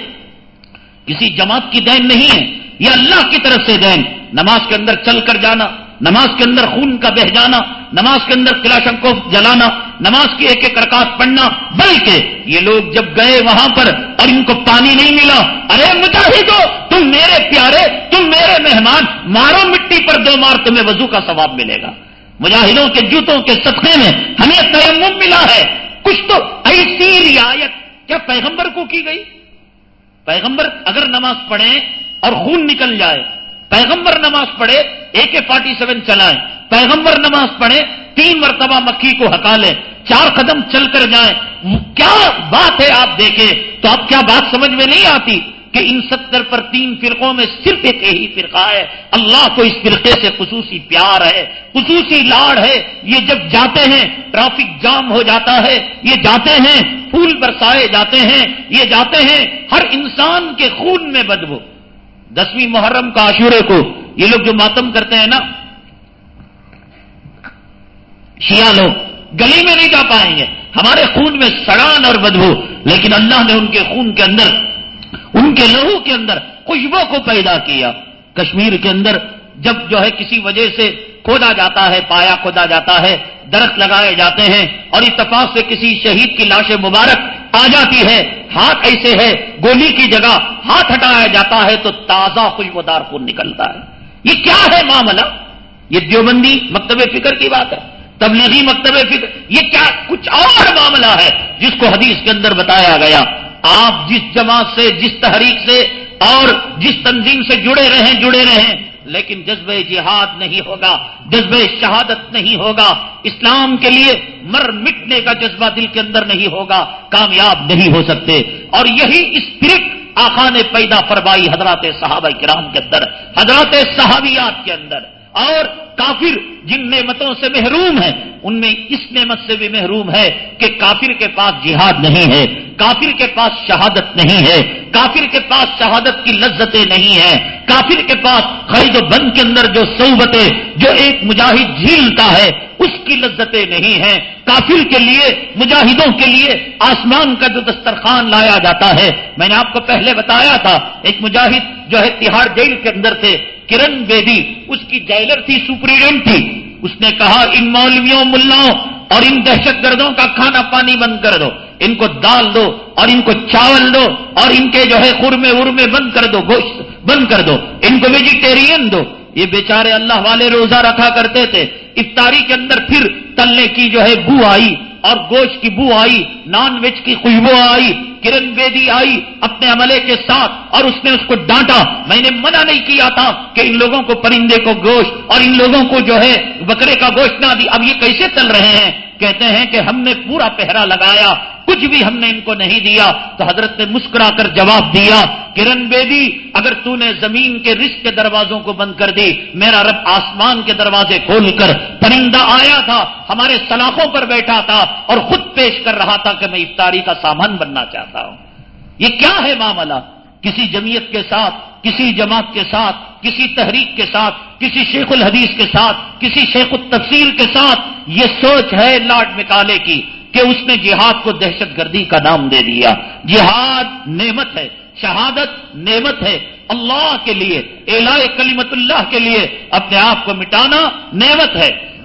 کسی جماعت کی دین نہیں ہے، یہ اللہ کی طرف سے دین۔ نماز کے اندر چل کر جانا، نماز کے اندر خون کا بہ جانا، نماز کے اندر قلعہ شنکو جلانا، نماز کی ایک ایک رکعت پڑھنا۔ بلکہ یہ لوگ جب گئے وہاں پر اور ان کو پانی نہیں ملا، ارے مجاہدو تم میرے پیارے، تم میرے مہمان، مارو مٹی پر دو مار، تمہیں وضو کا ثواب ملے گا۔ مجاہدوں کے جوتوں کے صدقے میں ہمیں تیمم ملا ہے۔ کچھ تو ایسی رعایت، کیا پیغمبر کو کی گئی؟ پیغمبر اگر نماز پڑھیں اور خون نکل جائے، پیغمبر نماز پڑھے اے کے فورٹی سیون چلائیں، پیغمبر نماز پڑھے تین مرتبہ مکھی کو ہٹا لیں، چار قدم چل کر جائیں، کیا بات ہے آپ دیکھیں؟ تو اب کیا بات سمجھ میں نہیں آتی؟ کہ ان ستر پر تین فرقوں میں صرف ایک ہی فرقہ ہے۔ اللہ کو اس فرقے سے خصوصی پیار ہے، خصوصی لاڑ ہے۔ یہ جب جاتے ہیں، ٹرافک جام ہو جاتا ہے۔ یہ جاتے ہیں، پھول برسائے جاتے ہیں۔ یہ جاتے ہیں، ہر انسان کے خون میں بدبو۔ دسویں محرم کا عاشورے کو یہ لوگ جو ماتم کرتے ہیں نا، شیعہ لوگ گلی میں نہیں جا پائیں گے۔ ہمارے خون میں سڑان اور بدبو، لیکن اللہ نے ان کے خون کے اندر ان کے لہو کے اندر خوشبو کو پیدا کیا۔ کشمیر کے اندر جب جو ہے کسی وجہ سے کھودا جاتا ہے، پایا کھودا جاتا ہے، درخت لگائے جاتے ہیں اور اتفاق سے کسی شہید کی لاش مبارک آ جاتی ہے، ہاتھ ایسے ہے، گولی کی جگہ ہاتھ ہٹایا جاتا ہے تو تازہ خوشبودار خون نکلتا ہے۔ یہ کیا ہے معاملہ؟ یہ دیوبندی مکتب فکر کی بات ہے۔ تبلیغی مکتب فکر، یہ کیا کچھ اور معاملہ ہے جس کو حدیث کے اندر بتایا گیا۔ آپ جس جماعت سے، جس تحریک سے اور جس تنظیم سے جڑے رہیں جڑے رہیں، لیکن جذبہ جہاد نہیں ہوگا، جذبہ شہادت نہیں ہوگا۔ اسلام کے لیے مر مٹنے کا جذبہ دل کے اندر نہیں ہوگا، کامیاب نہیں ہو سکتے۔ اور یہی اسپرٹ آخا نے پیدا فرمائی حضرات صحابہ کرام کے اندر، حضرات صحابیات کے اندر۔ اور کافر جن نعمتوں سے محروم ہیں، ان میں اس نعمت سے بھی محروم ہے کہ کافر کے پاس جہاد نہیں ہے، کافر کے پاس شہادت نہیں ہے، کافر کے پاس شہادت کی لذتیں نہیں ہیں، کافر کے پاس خرید و بند کے اندر جو صوبتیں جو ایک مجاہد جھیلتا ہے، اس کی لذتیں نہیں ہیں۔ کافر کے لیے، مجاہدوں کے لیے آسمان کا جو دسترخوان لایا جاتا ہے، میں نے آپ کو پہلے بتایا تھا، ایک مجاہد جو ہے تہاڑ جیل کے اندر تھے کرن بیدی، اس کی جیلر تھی، سپریڈنٹ تھی۔ اس نے کہا، ان مولویوں، ملاؤں اور ان دہشت گردوں کا کھانا پانی بند کر دو۔ ان کو دال دو اور ان کو چاول دو اور ان کے جو ہے خورمے ارمے بند کر دو، گوشت بند کر دو۔ ان کو ویجیٹیرین دو۔ یہ بیچارے اللہ والے روزہ رکھا کرتے تھے۔ افطاری کے اندر پھر تلنے کی جو ہے بو آئی اور گوشت کی بو آئی، نان ویج کی خوشبو آئی۔ کرن بیدی آئی اپنے عملے کے ساتھ اور اس نے اس کو ڈانٹا۔ میں نے منع نہیں کیا تھا کہ ان لوگوں کو پرندے کو گوشت اور ان لوگوں کو جو ہے بکرے کا گوشت نہ دی۔ اب یہ کیسے چل رہے ہیں؟ کہتے ہیں کہ ہم نے پورا پہرا لگایا۔ کچھ بھی ہم نے ان کو نہیں دیا تو حضرت نے مسکرا کر جواب دیا، کرن بیدی، اگر تو نے زمین کے رزق کے دروازوں کو بند کر دی، میرا رب آسمان کے دروازے کھول کر پرندہ آیا تھا، ہمارے سلاخوں پر بیٹھا تھا اور خود پیش کر رہا تھا کہ میں افطاری کا سامان بننا چاہتا ہوں۔ یہ کیا ہے معاملہ؟ کسی جمعیت کے ساتھ، کسی جماعت کے ساتھ، کسی تحریک کے ساتھ، کسی شیخ الحدیث کے ساتھ، کسی شیخ التفسیر کے ساتھ، یہ سوچ ہے لاٹ مکالے کی۔ کہ اس نے جہاد کو دہشت گردی کا نام دے دیا۔ جہاد نعمت ہے، شہادت نعمت ہے۔ اللہ کے لیے الا کلیمت اللہ کے لیے اپنے آپ کو مٹانا نعمت ہے۔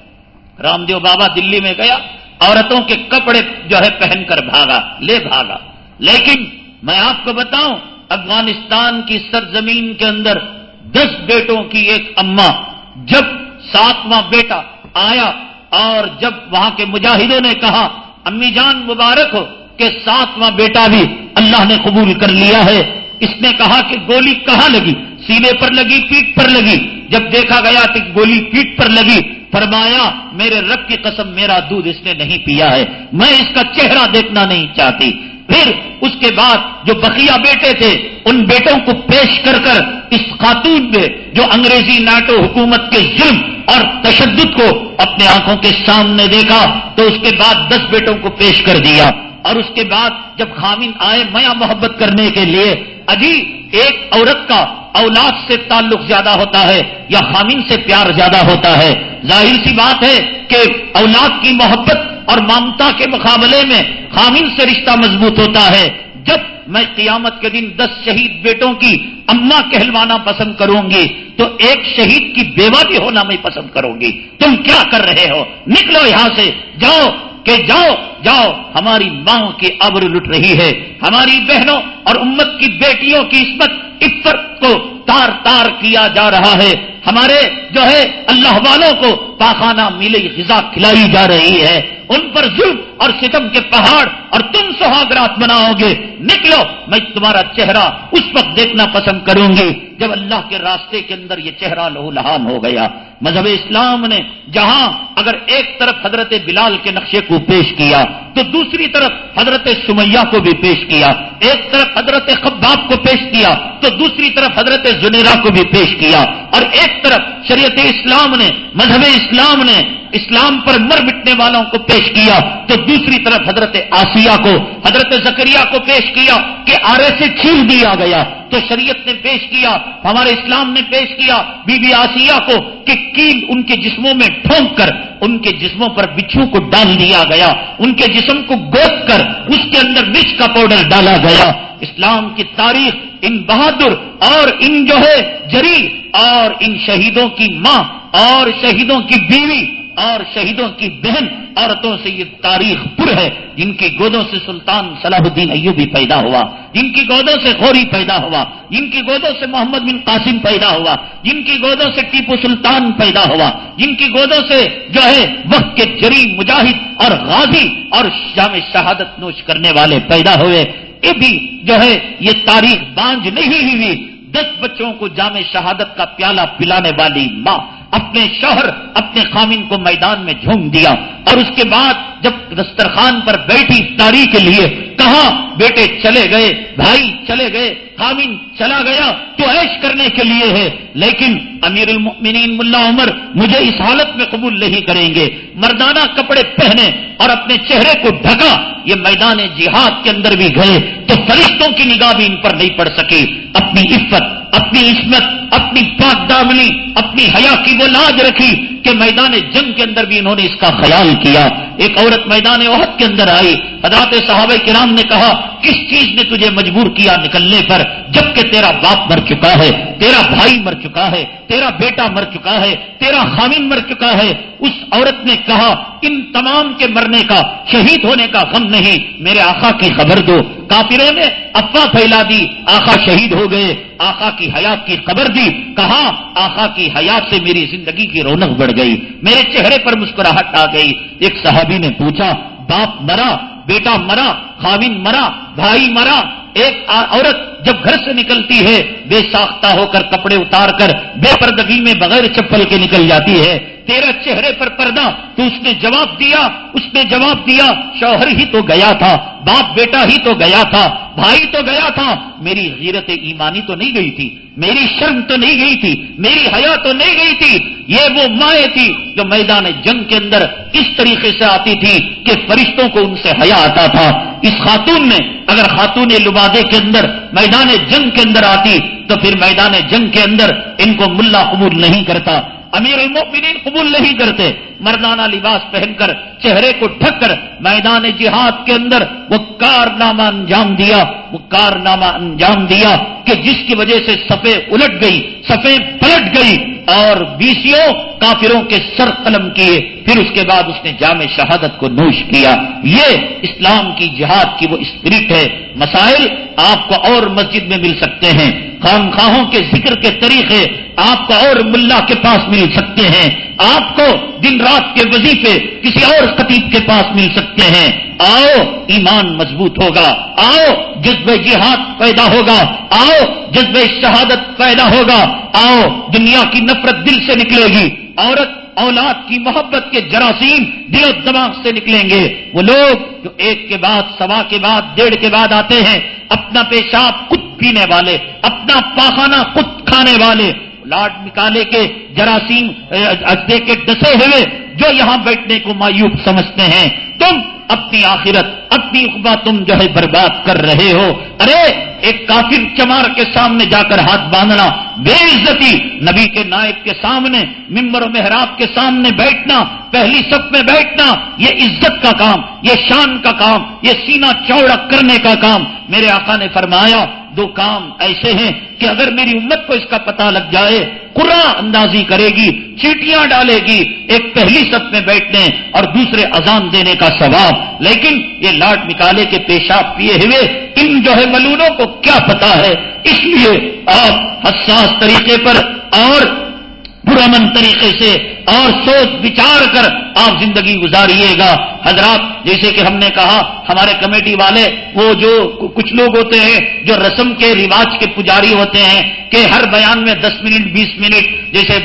رام دیو بابا دلی میں گیا، عورتوں کے کپڑے جو ہے پہن کر بھاگا، لے بھاگا۔ لیکن میں آپ کو بتاؤں، افغانستان کی سرزمین کے اندر دس بیٹوں کی ایک اما جب ساتواں بیٹا آیا اور جب وہاں کے مجاہدوں نے کہا امی جان مبارک ہو کہ ساتواں بیٹا بھی اللہ نے قبول کر لیا ہے۔ اس نے کہا کہ گولی کہاں لگی؟ سینے پر لگی پیٹ پر لگی۔ جب دیکھا گیا کہ گولی پیٹ پر لگی، فرمایا، میرے رب کی قسم میرا دودھ اس نے نہیں پیا ہے۔ میں اس کا چہرہ دیکھنا نہیں چاہتی۔ پھر اس کے بعد جو بقیہ بیٹے تھے، ان بیٹوں کو پیش کر کر اس خاتون میں جو انگریزی ناٹو حکومت کے ظلم اور تشدد کو اپنے آنکھوں کے سامنے دیکھا، تو اس کے بعد دس بیٹوں کو پیش کر دیا۔ اور اس کے بعد جب خامن آئے میاں محبت کرنے کے لیے اجی ایک عورت کا اولاد سے تعلق زیادہ ہوتا ہے یا خامن سے پیار زیادہ ہوتا ہے۔ ظاہر سی بات ہے کہ اولاد کی محبت اور ممتا کے مقابلے میں خامن سے رشتہ مضبوط ہوتا ہے۔ جب میں قیامت کے دن دس شہید بیٹوں کی اما کہلوانا پسند کروں گی، تو ایک شہید کی بیوہ بھی ہونا میں پسند کروں گی۔ تم کیا کر رہے ہو؟ نکلو یہاں سے۔ جاؤ کہ جاؤ جاؤ۔ ہماری ماں کی ابر لٹ رہی ہے۔ ہماری بہنوں اور امت کی بیٹیوں کی عصمت عفت کو تار تار کیا جا رہا ہے۔ ہمارے جو ہے اللہ والوں کو پاخانہ ملی غذا کھلائی جا رہی ہے۔ ان پر ظلم اور ستم کے پہاڑ اور تم سہاگرات بناؤ گے۔ نکلو، میں تمہارا چہرہ اس وقت دیکھنا پسند کروں گی جب اللہ کے راستے کے اندر یہ چہرہ لہو لہان ہو گیا۔ مذہب اسلام نے جہاں اگر ایک طرف حضرت بلال کے نقشے کو پیش کیا، تو دوسری طرف حضرت سمیہ کو بھی پیش کیا۔ ایک طرف حضرت خباب کو پیش کیا، تو دوسری طرف حضرت زنیرا کو بھی پیش کیا اور ایک طرف شریعت اسلام نے مذہب اسلام نے اسلام پر مر مٹنے والوں کو پیش کیا تو دوسری طرف حضرت آسیہ کو، حضرت زکریہ کو پیش کیا کہ آرے سے چھیل دیا گیا تو شریعت نے پیش کیا، ہمارے اسلام نے پیش کیا بی بی آسیہ کو کہ کیل ان کے جسموں میں ٹھونک کر، ان کے جسموں پر بچھو کو ڈال دیا گیا، ان کے جسم کو گوت کر، اس کے اندر مرچ کا پاؤڈر ڈالا گیا۔ اسلام کی تاریخ ان بہادر اور ان جو ہے، جری اور ان شہیدوں کی ماں اور شہیدوں کی بیوی اور شہیدوں کی بہن عورتوں سے یہ تاریخ پر ہے، جن کی گودوں سے سلطان صلاح الدین ایوبی پیدا ہوا، جن کی گودوں سے خوری پیدا ہوا، جن کی گودوں سے محمد بن قاسم پیدا ہوا، جن کی گودوں سے ٹیپو سلطان پیدا ہوا، جن کی گودوں سے جو ہے وقت کے جری مجاہد اور غازی اور جامع شہادت نوش کرنے والے پیدا ہوئے۔ یہ بھی جو ہے، یہ تاریخ بانج نہیں ہوئی۔ دس بچوں کو جامع شہادت کا پیالہ پلانے والی ماں اپنے شوہر، اپنے خامن کو میدان میں جھوم دیا اور اس کے بعد جب دسترخوان پر بیٹھی تاری کے لیے، کہاں بیٹے چلے گئے، بھائی چلے گئے خامن چلا گیا تو ایش کرنے کے لیے ہے۔ لیکن امیر المؤمنین ملا عمر مجھے اس حالت میں قبول نہیں کریں گے۔ مردانہ کپڑے پہنے اور اپنے چہرے کو ڈھکا، یہ میدان جہاد کے اندر بھی گئے تو فرشتوں کی نگاہ بھی ان پر نہیں پڑ سکی۔ اپنی عفت، اپنی عصمت، اپنی پاک دامنی، اپنی حیا کی وہ لاج رکھی کہ میدان جنگ کے اندر بھی انہوں نے اس کا خیال کیا۔ ایک عورت میدان عہد کے اندر آئی حضرات صحابہ کرام نے کہا، کس چیز نے تجھے مجبور کیا نکلنے پر؟ جبکہ تیرا باپ مر چکا ہے، تیرا بھائی مر چکا ہے، تیرا بیٹا مر چکا ہے، تیرا خامن مر چکا ہے۔ اس عورت نے کہا، ان تمام کے مرنے کا، شہید ہونے کا غم نہیں۔ میرے آقا کی خبر دو۔ کافروں نے افواہ پھیلا دی، آقا شہید ہو گئے، آقا کی حیات کی خبر دی۔ کہا، آقا کی حیات سے میری زندگی کی رونق بڑھ گئی۔ میرے چہرے پر مسکراہٹ آ گئی۔ ایک صحابی نے پوچھا، باپ مرا؟ بیٹا مرا خاوین مرا بھائی مرا ایک عورت جب گھر سے نکلتی ہے، بے ساختہ ہو کر کپڑے اتار کر، بے پردگی میں بغیر چپل کے نکل جاتی ہے۔ تیرا چہرے پر پردہ، تو اس نے جواب دیا، اس نے جواب دیا، شوہر ہی تو گیا تھا، باپ بیٹا ہی تو گیا تھا، بھائی تو گیا تھا۔ میری غیرت ایمانی تو نہیں گئی تھی، میری شرم تو نہیں گئی تھی، میری حیا تو نہیں گئی تھی۔ یہ وہ مائیں تھی جو میدان جنگ کے اندر اس طریقے سے آتی تھی کہ فرشتوں کو ان سے حیا آتا تھا۔ اس خاتون نے اگر خاتون لبادے کے اندر میدان جنگ کے اندر آتی تو پھر میدان جنگ کے اندر ان کو ملا قبول نہیں کرتا، امیر المؤمنین قبول نہیں کرتے۔ مردانہ لباس پہن کر، چہرے کو ڈھک کر میدان جہاد کے اندر وہ کارنامہ انجام دیا، وہ کارنامہ انجام دیا کہ جس کی وجہ سے سفے الٹ گئی سفے پلٹ گئی۔ اور بیسیوں کافروں کے سر قلم کیے، پھر اس کے بعد اس نے جامع شہادت کو نوش کیا۔ یہ اسلام کی جہاد کی وہ اسپرٹ ہے۔ مسائل آپ کو اور مسجد میں مل سکتے ہیں۔ خانخواہوں کے ذکر کے طریقے آپ کو اور ملا کے پاس مل سکتے ہیں۔ آپ کو دن رات کے وظیفے کسی اور خطیب کے پاس مل سکتے ہیں۔ آؤ، ایمان مضبوط ہوگا۔ آؤ، جذب جہاد پیدا ہوگا۔ آؤ، جذب شہادت پیدا ہوگا۔ آؤ، دنیا کی نفرت دل سے نکلے گی۔ عورت، اولاد کی محبت کے جراثیم دل و دماغ سے نکلیں گے۔ وہ لوگ جو ایک کے بعد، سوا کے بعد، ڈیڑھ کے بعد آتے ہیں، اپنا پیشاب خود پینے والے، اپنا پاخانہ خود کھانے والے لاٹ نکالے کے جراثیم دے کے ڈسے ہوئے جو یہاں بیٹھنے کو مایوب سمجھتے ہیں۔ تم اپنی آخرت، اپنی اقبا تم جو ہے برباد کر رہے ہو۔ ارے، ایک کافر چمار کے سامنے جا کر ہاتھ باندھنا، بے عزتی نبی کے نائب کے سامنے ممبر و محراب کے سامنے بیٹھنا، پہلی سب میں بیٹھنا، یہ عزت کا کام، یہ شان کا کام، یہ سینہ چوڑا کرنے کا کام۔ میرے آقا نے فرمایا دو کام ایسے ہیں کہ اگر میری امت کو اس کا پتہ لگ جائے، قرآن اندازی کرے گی، چیٹیاں ڈالے گی، ایک پہلی سب میں بیٹھنے اور دوسرے اذان دینے کا ثواب۔ لیکن یہ لاٹ نکالے کے پیشاب پیے ہوئے ان جو ہے ملونوں کو کیا پتا ہے؟ اس لیے آپ حساس طریقے پر اور پرامن طریقے سے اور سوچ بچار کر آپ زندگی گزاریے گا۔ حضرات، جیسے کہ ہم نے کہا، ہمارے کمیٹی والے، وہ جو کچھ لوگ ہوتے ہیں، جو رسم کے رواج کے پجاری ہوتے ہیں، کہ ہر بیان میں دس منٹ، بیس منٹ، جیسے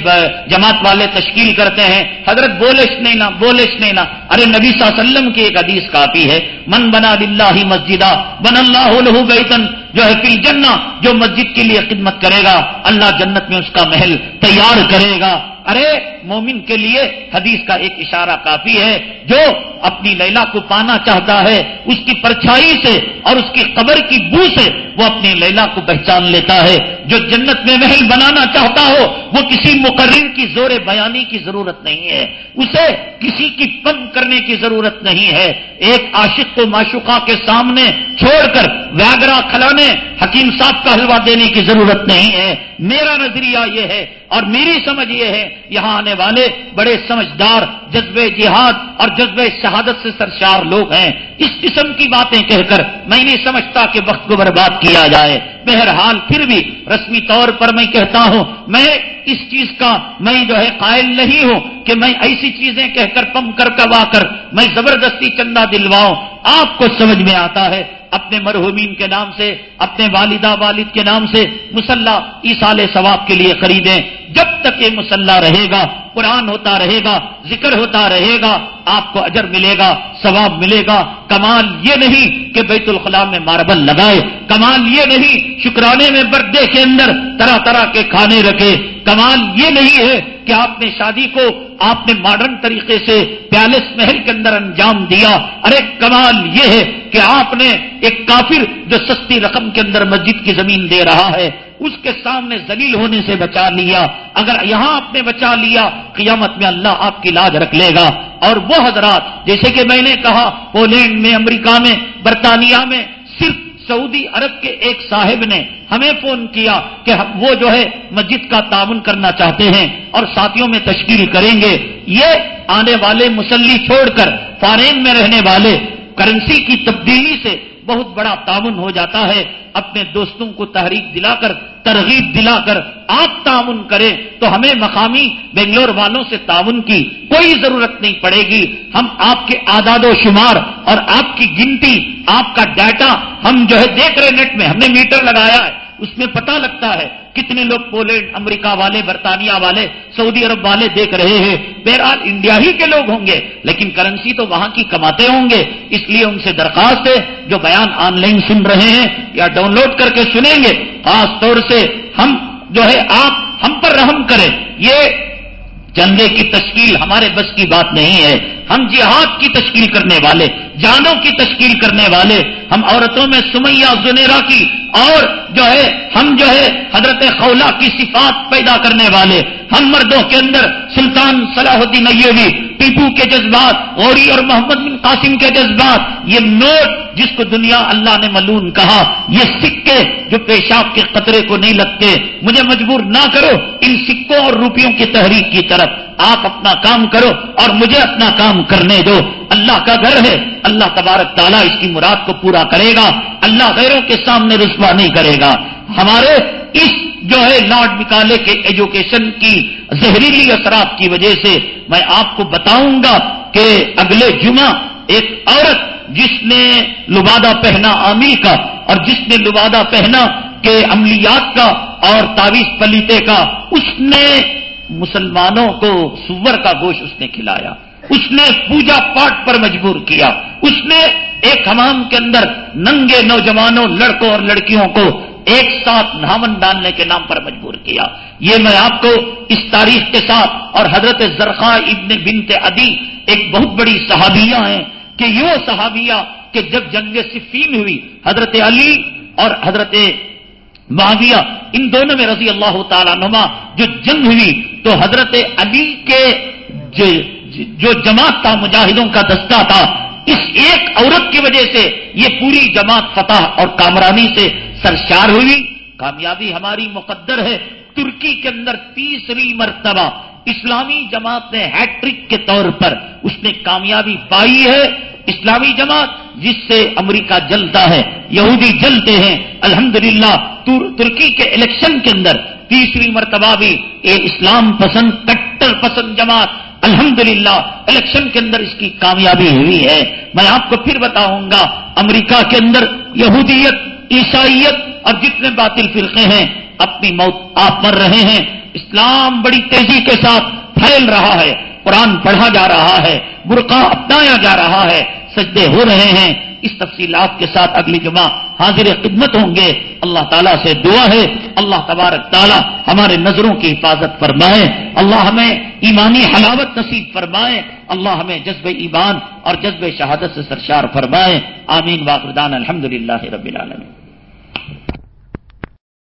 جماعت والے تشکیل کرتے ہیں، حضرت بولش نہیں نا، بولش نہیں نا۔ ارے، نبی صلی اللہ علیہ وسلم کی ایک حدیث کافی ہے، من بنا دلہ ہی مسجدہ بن اللہ بیتن جو ہے فی جنا جو مسجد کے لیے خدمت کرے گا، اللہ جنت میں اس کا محل تیار کرے گا۔ ارے، مومن کے لیے حدیث کا ایک اشارہ کافی ہے، جو اپنی لیلا کو پانا چاہتا ہے، اس کی پرچھائی سے اور اس کی قبر کی بو سے وہ اپنی لیلا کو پہچان لیتا ہے۔ جو جنت میں محل بنانا چاہتا ہو، وہ کسی مقرر کی زور بیانی کی ضرورت نہیں ہے۔ اسے کسی کی پن کرنے کی ضرورت نہیں ہے۔ ایک عاشق کو معشوقہ کے سامنے چھوڑ کر ویاگرا کھلانے، حکیم صاحب کا حلوہ دینے کی ضرورت نہیں ہے۔ میرا نظریہ یہ ہے اور میری سمجھ یہ ہے، یہاں آنے والے بڑے سمجھدار، جذبے جہاد اور جذبے شہادت سے سرشار لوگ ہیں۔ اس قسم کی باتیں کہہ کر میں نہیں سمجھتا کہ وقت کو برباد کیا جائے۔ بہرحال پھر بھی رسمی طور پر میں کہتا ہوں، میں اس چیز کا، میں جو ہے قائل نہیں ہوں کہ میں ایسی چیزیں کہہ کر پم کر کروا کر میں زبردستی چندہ دلواؤں۔ آپ کو سمجھ میں آتا ہے اپنے مرحومین کے نام سے، اپنے والدہ والد کے نام سے مسلح ایسال ثواب کے لیے خریدیں۔ جب تک یہ مسلح رہے گا، قرآن ہوتا رہے گا، ذکر ہوتا رہے گا، آپ کو اجر ملے گا، ثواب ملے گا۔ کمال یہ نہیں کہ بیت الخلاء میں ماربل لگائے۔ کمال یہ نہیں، شکرانے میں برتھ کے اندر طرح طرح کے کھانے رکھے۔ کمال یہ نہیں ہے کہ آپ نے شادی کو آپ نے ماڈرن طریقے سے پیالس محل کے اندر انجام دیا۔ ارے، کمال یہ ہے کہ آپ نے ایک کافر جو سستی رقم کے اندر مسجد کی زمین دے رہا ہے اس کے سامنے زلیل ہونے سے بچا لیا۔ اگر یہاں آپ نے بچا لیا، قیامت میں اللہ آپ کی لاج رکھ لے گا۔ اور وہ حضرات، جیسے کہ میں نے کہا، پولینڈ میں، امریکہ میں، برطانیہ میں، صرف سعودی عرب کے ایک صاحب نے ہمیں فون کیا کہ وہ جو ہے مسجد کا تعاون کرنا چاہتے ہیں اور ساتھیوں میں تشکیل کریں گے۔ یہ آنے والے مسلی چھوڑ کر فارین میں رہنے والے، کرنسی کی تبدیلی سے بہت بڑا تعاون ہو جاتا ہے، اپنے دوستوں کو تحریک دلا کر ترغیب دلا کر آپ تعاون کریں تو ہمیں مقامی بنگلور والوں سے تعاون کی کوئی ضرورت نہیں پڑے گی۔ ہم آپ کے آداد و شمار اور آپ کی گنتی، آپ کا ڈیٹا ہم جو ہے دیکھ رہے نیٹ میں، ہم نے میٹر لگایا ہے۔ اس میں پتا لگتا ہے کتنے لوگ پولینڈ، امریکہ والے، برطانیہ والے، سعودی عرب والے دیکھ رہے ہیں۔ بہرحال انڈیا ہی کے لوگ ہوں گے، لیکن کرنسی تو وہاں کی کماتے ہوں گے۔ اس لیے ان سے درخواست ہے، جو بیان آن لائن سن رہے ہیں یا ڈاؤن لوڈ کر کے سنیں گے، خاص طور سے ہم جو ہے، آپ ہم پر رحم کریں۔ یہ چندے کی تشکیل ہمارے بس کی بات نہیں ہے۔ ہم جہاد کی تشکیل کرنے والے جانوں کی تشکیل کرنے والے، ہم عورتوں میں سمیہ زنیرا کی، اور جو ہے، ہم جو ہے، حضرت خولا کی صفات پیدا کرنے والے۔ ہم مردوں کے اندر سلطان صلاح الدین ایوبی، ٹیپو کے جذبات، غوری اور محمد بن قاسم کے جذبات، یہ نوٹ جس کو دنیا اللہ نے ملون کہا، یہ سکے جو پیشاب کے قطرے کو نہیں لگتے۔ مجھے مجبور نہ کرو ان سکوں اور روپیوں کی تحریک کی طرف۔ آپ اپنا کام کرو اور مجھے اپنا کام کرنے دو۔ اللہ کا گھر ہے۔ اللہ تبارک تعالیٰ اس کی مراد کو پورا کرے گا۔ اللہ غیروں کے سامنے رسوا نہیں کرے گا۔ ہمارے اس جو ہے لاڈ نکالے کے ایجوکیشن کی زہریلی اثرات کی وجہ سے میں آپ کو بتاؤں گا کہ اگلے جمعہ ایک عورت جس نے لبادہ پہنا عامل کا اور جس نے لبادہ پہنا کہ عملیات کا اور تعویذ پلیتے کا، اس نے مسلمانوں کو سور کا گوشت اس نے کھلایا۔ اس نے پوجا پاٹ پر مجبور کیا۔ اس نے ایک حمام کے اندر ننگے نوجوانوں، لڑکوں اور لڑکیوں کو ایک ساتھ نامن ڈالنے کے نام پر مجبور کیا۔ یہ میں آپ کو اس تاریخ کے ساتھ اور حضرت زرخا ابن بنت ادی ایک بہت بڑی صحابیہ ہیں کہ یہ صحابیہ کہ جب جنگ صفین ہوئی، حضرت علی اور حضرت معاویہ، ان دونوں میں رضی اللہ تعالیٰ نما جو جنگ ہوئی، تو حضرت علی کے جو جماعت تھا، مجاہدوں کا دستہ تھا، اس ایک عورت کی وجہ سے یہ پوری جماعت فتح اور کامرانی سے سرشار ہوئی۔ کامیابی ہماری مقدر ہے۔ ترکی کے اندر تیسری مرتبہ اسلامی جماعت نے ہیٹرک کے طور پر اس نے کامیابی پائی ہے۔ اسلامی جماعت جس سے امریکہ جلتا ہے، یہودی جلتے ہیں، الحمدللہ ترکی کے الیکشن کے اندر تیسری مرتبہ بھی یہ اسلام پسند، کٹر پسند جماعت الحمدللہ الیکشن کے اندر اس کی کامیابی ہوئی ہے۔ میں آپ کو پھر بتاؤں گا، امریکہ کے اندر یہودیت، عیسائیت اور جتنے باطل فرقے ہیں، اپنی موت آپ مر رہے ہیں۔ اسلام بڑی تیزی کے ساتھ پھیل رہا ہے۔ قرآن پڑھا جا رہا ہے برقع اپنایا جا رہا ہے، سجدے ہو رہے ہیں۔ اس تفصیلات کے ساتھ اگلی جمعہ حاضر خدمت ہوں گے۔ اللہ تعالیٰ سے دعا ہے۔ اللہ تبارک تعالیٰ ہمارے نظروں کی حفاظت فرمائے۔ اللہ ہمیں ایمانی حلاوت نصیب فرمائے۔ اللہ ہمیں جذب ایمان اور جذب شہادت سے سرشار فرمائے۔ آمین۔ واقردان الحمد للہ رب العالمین۔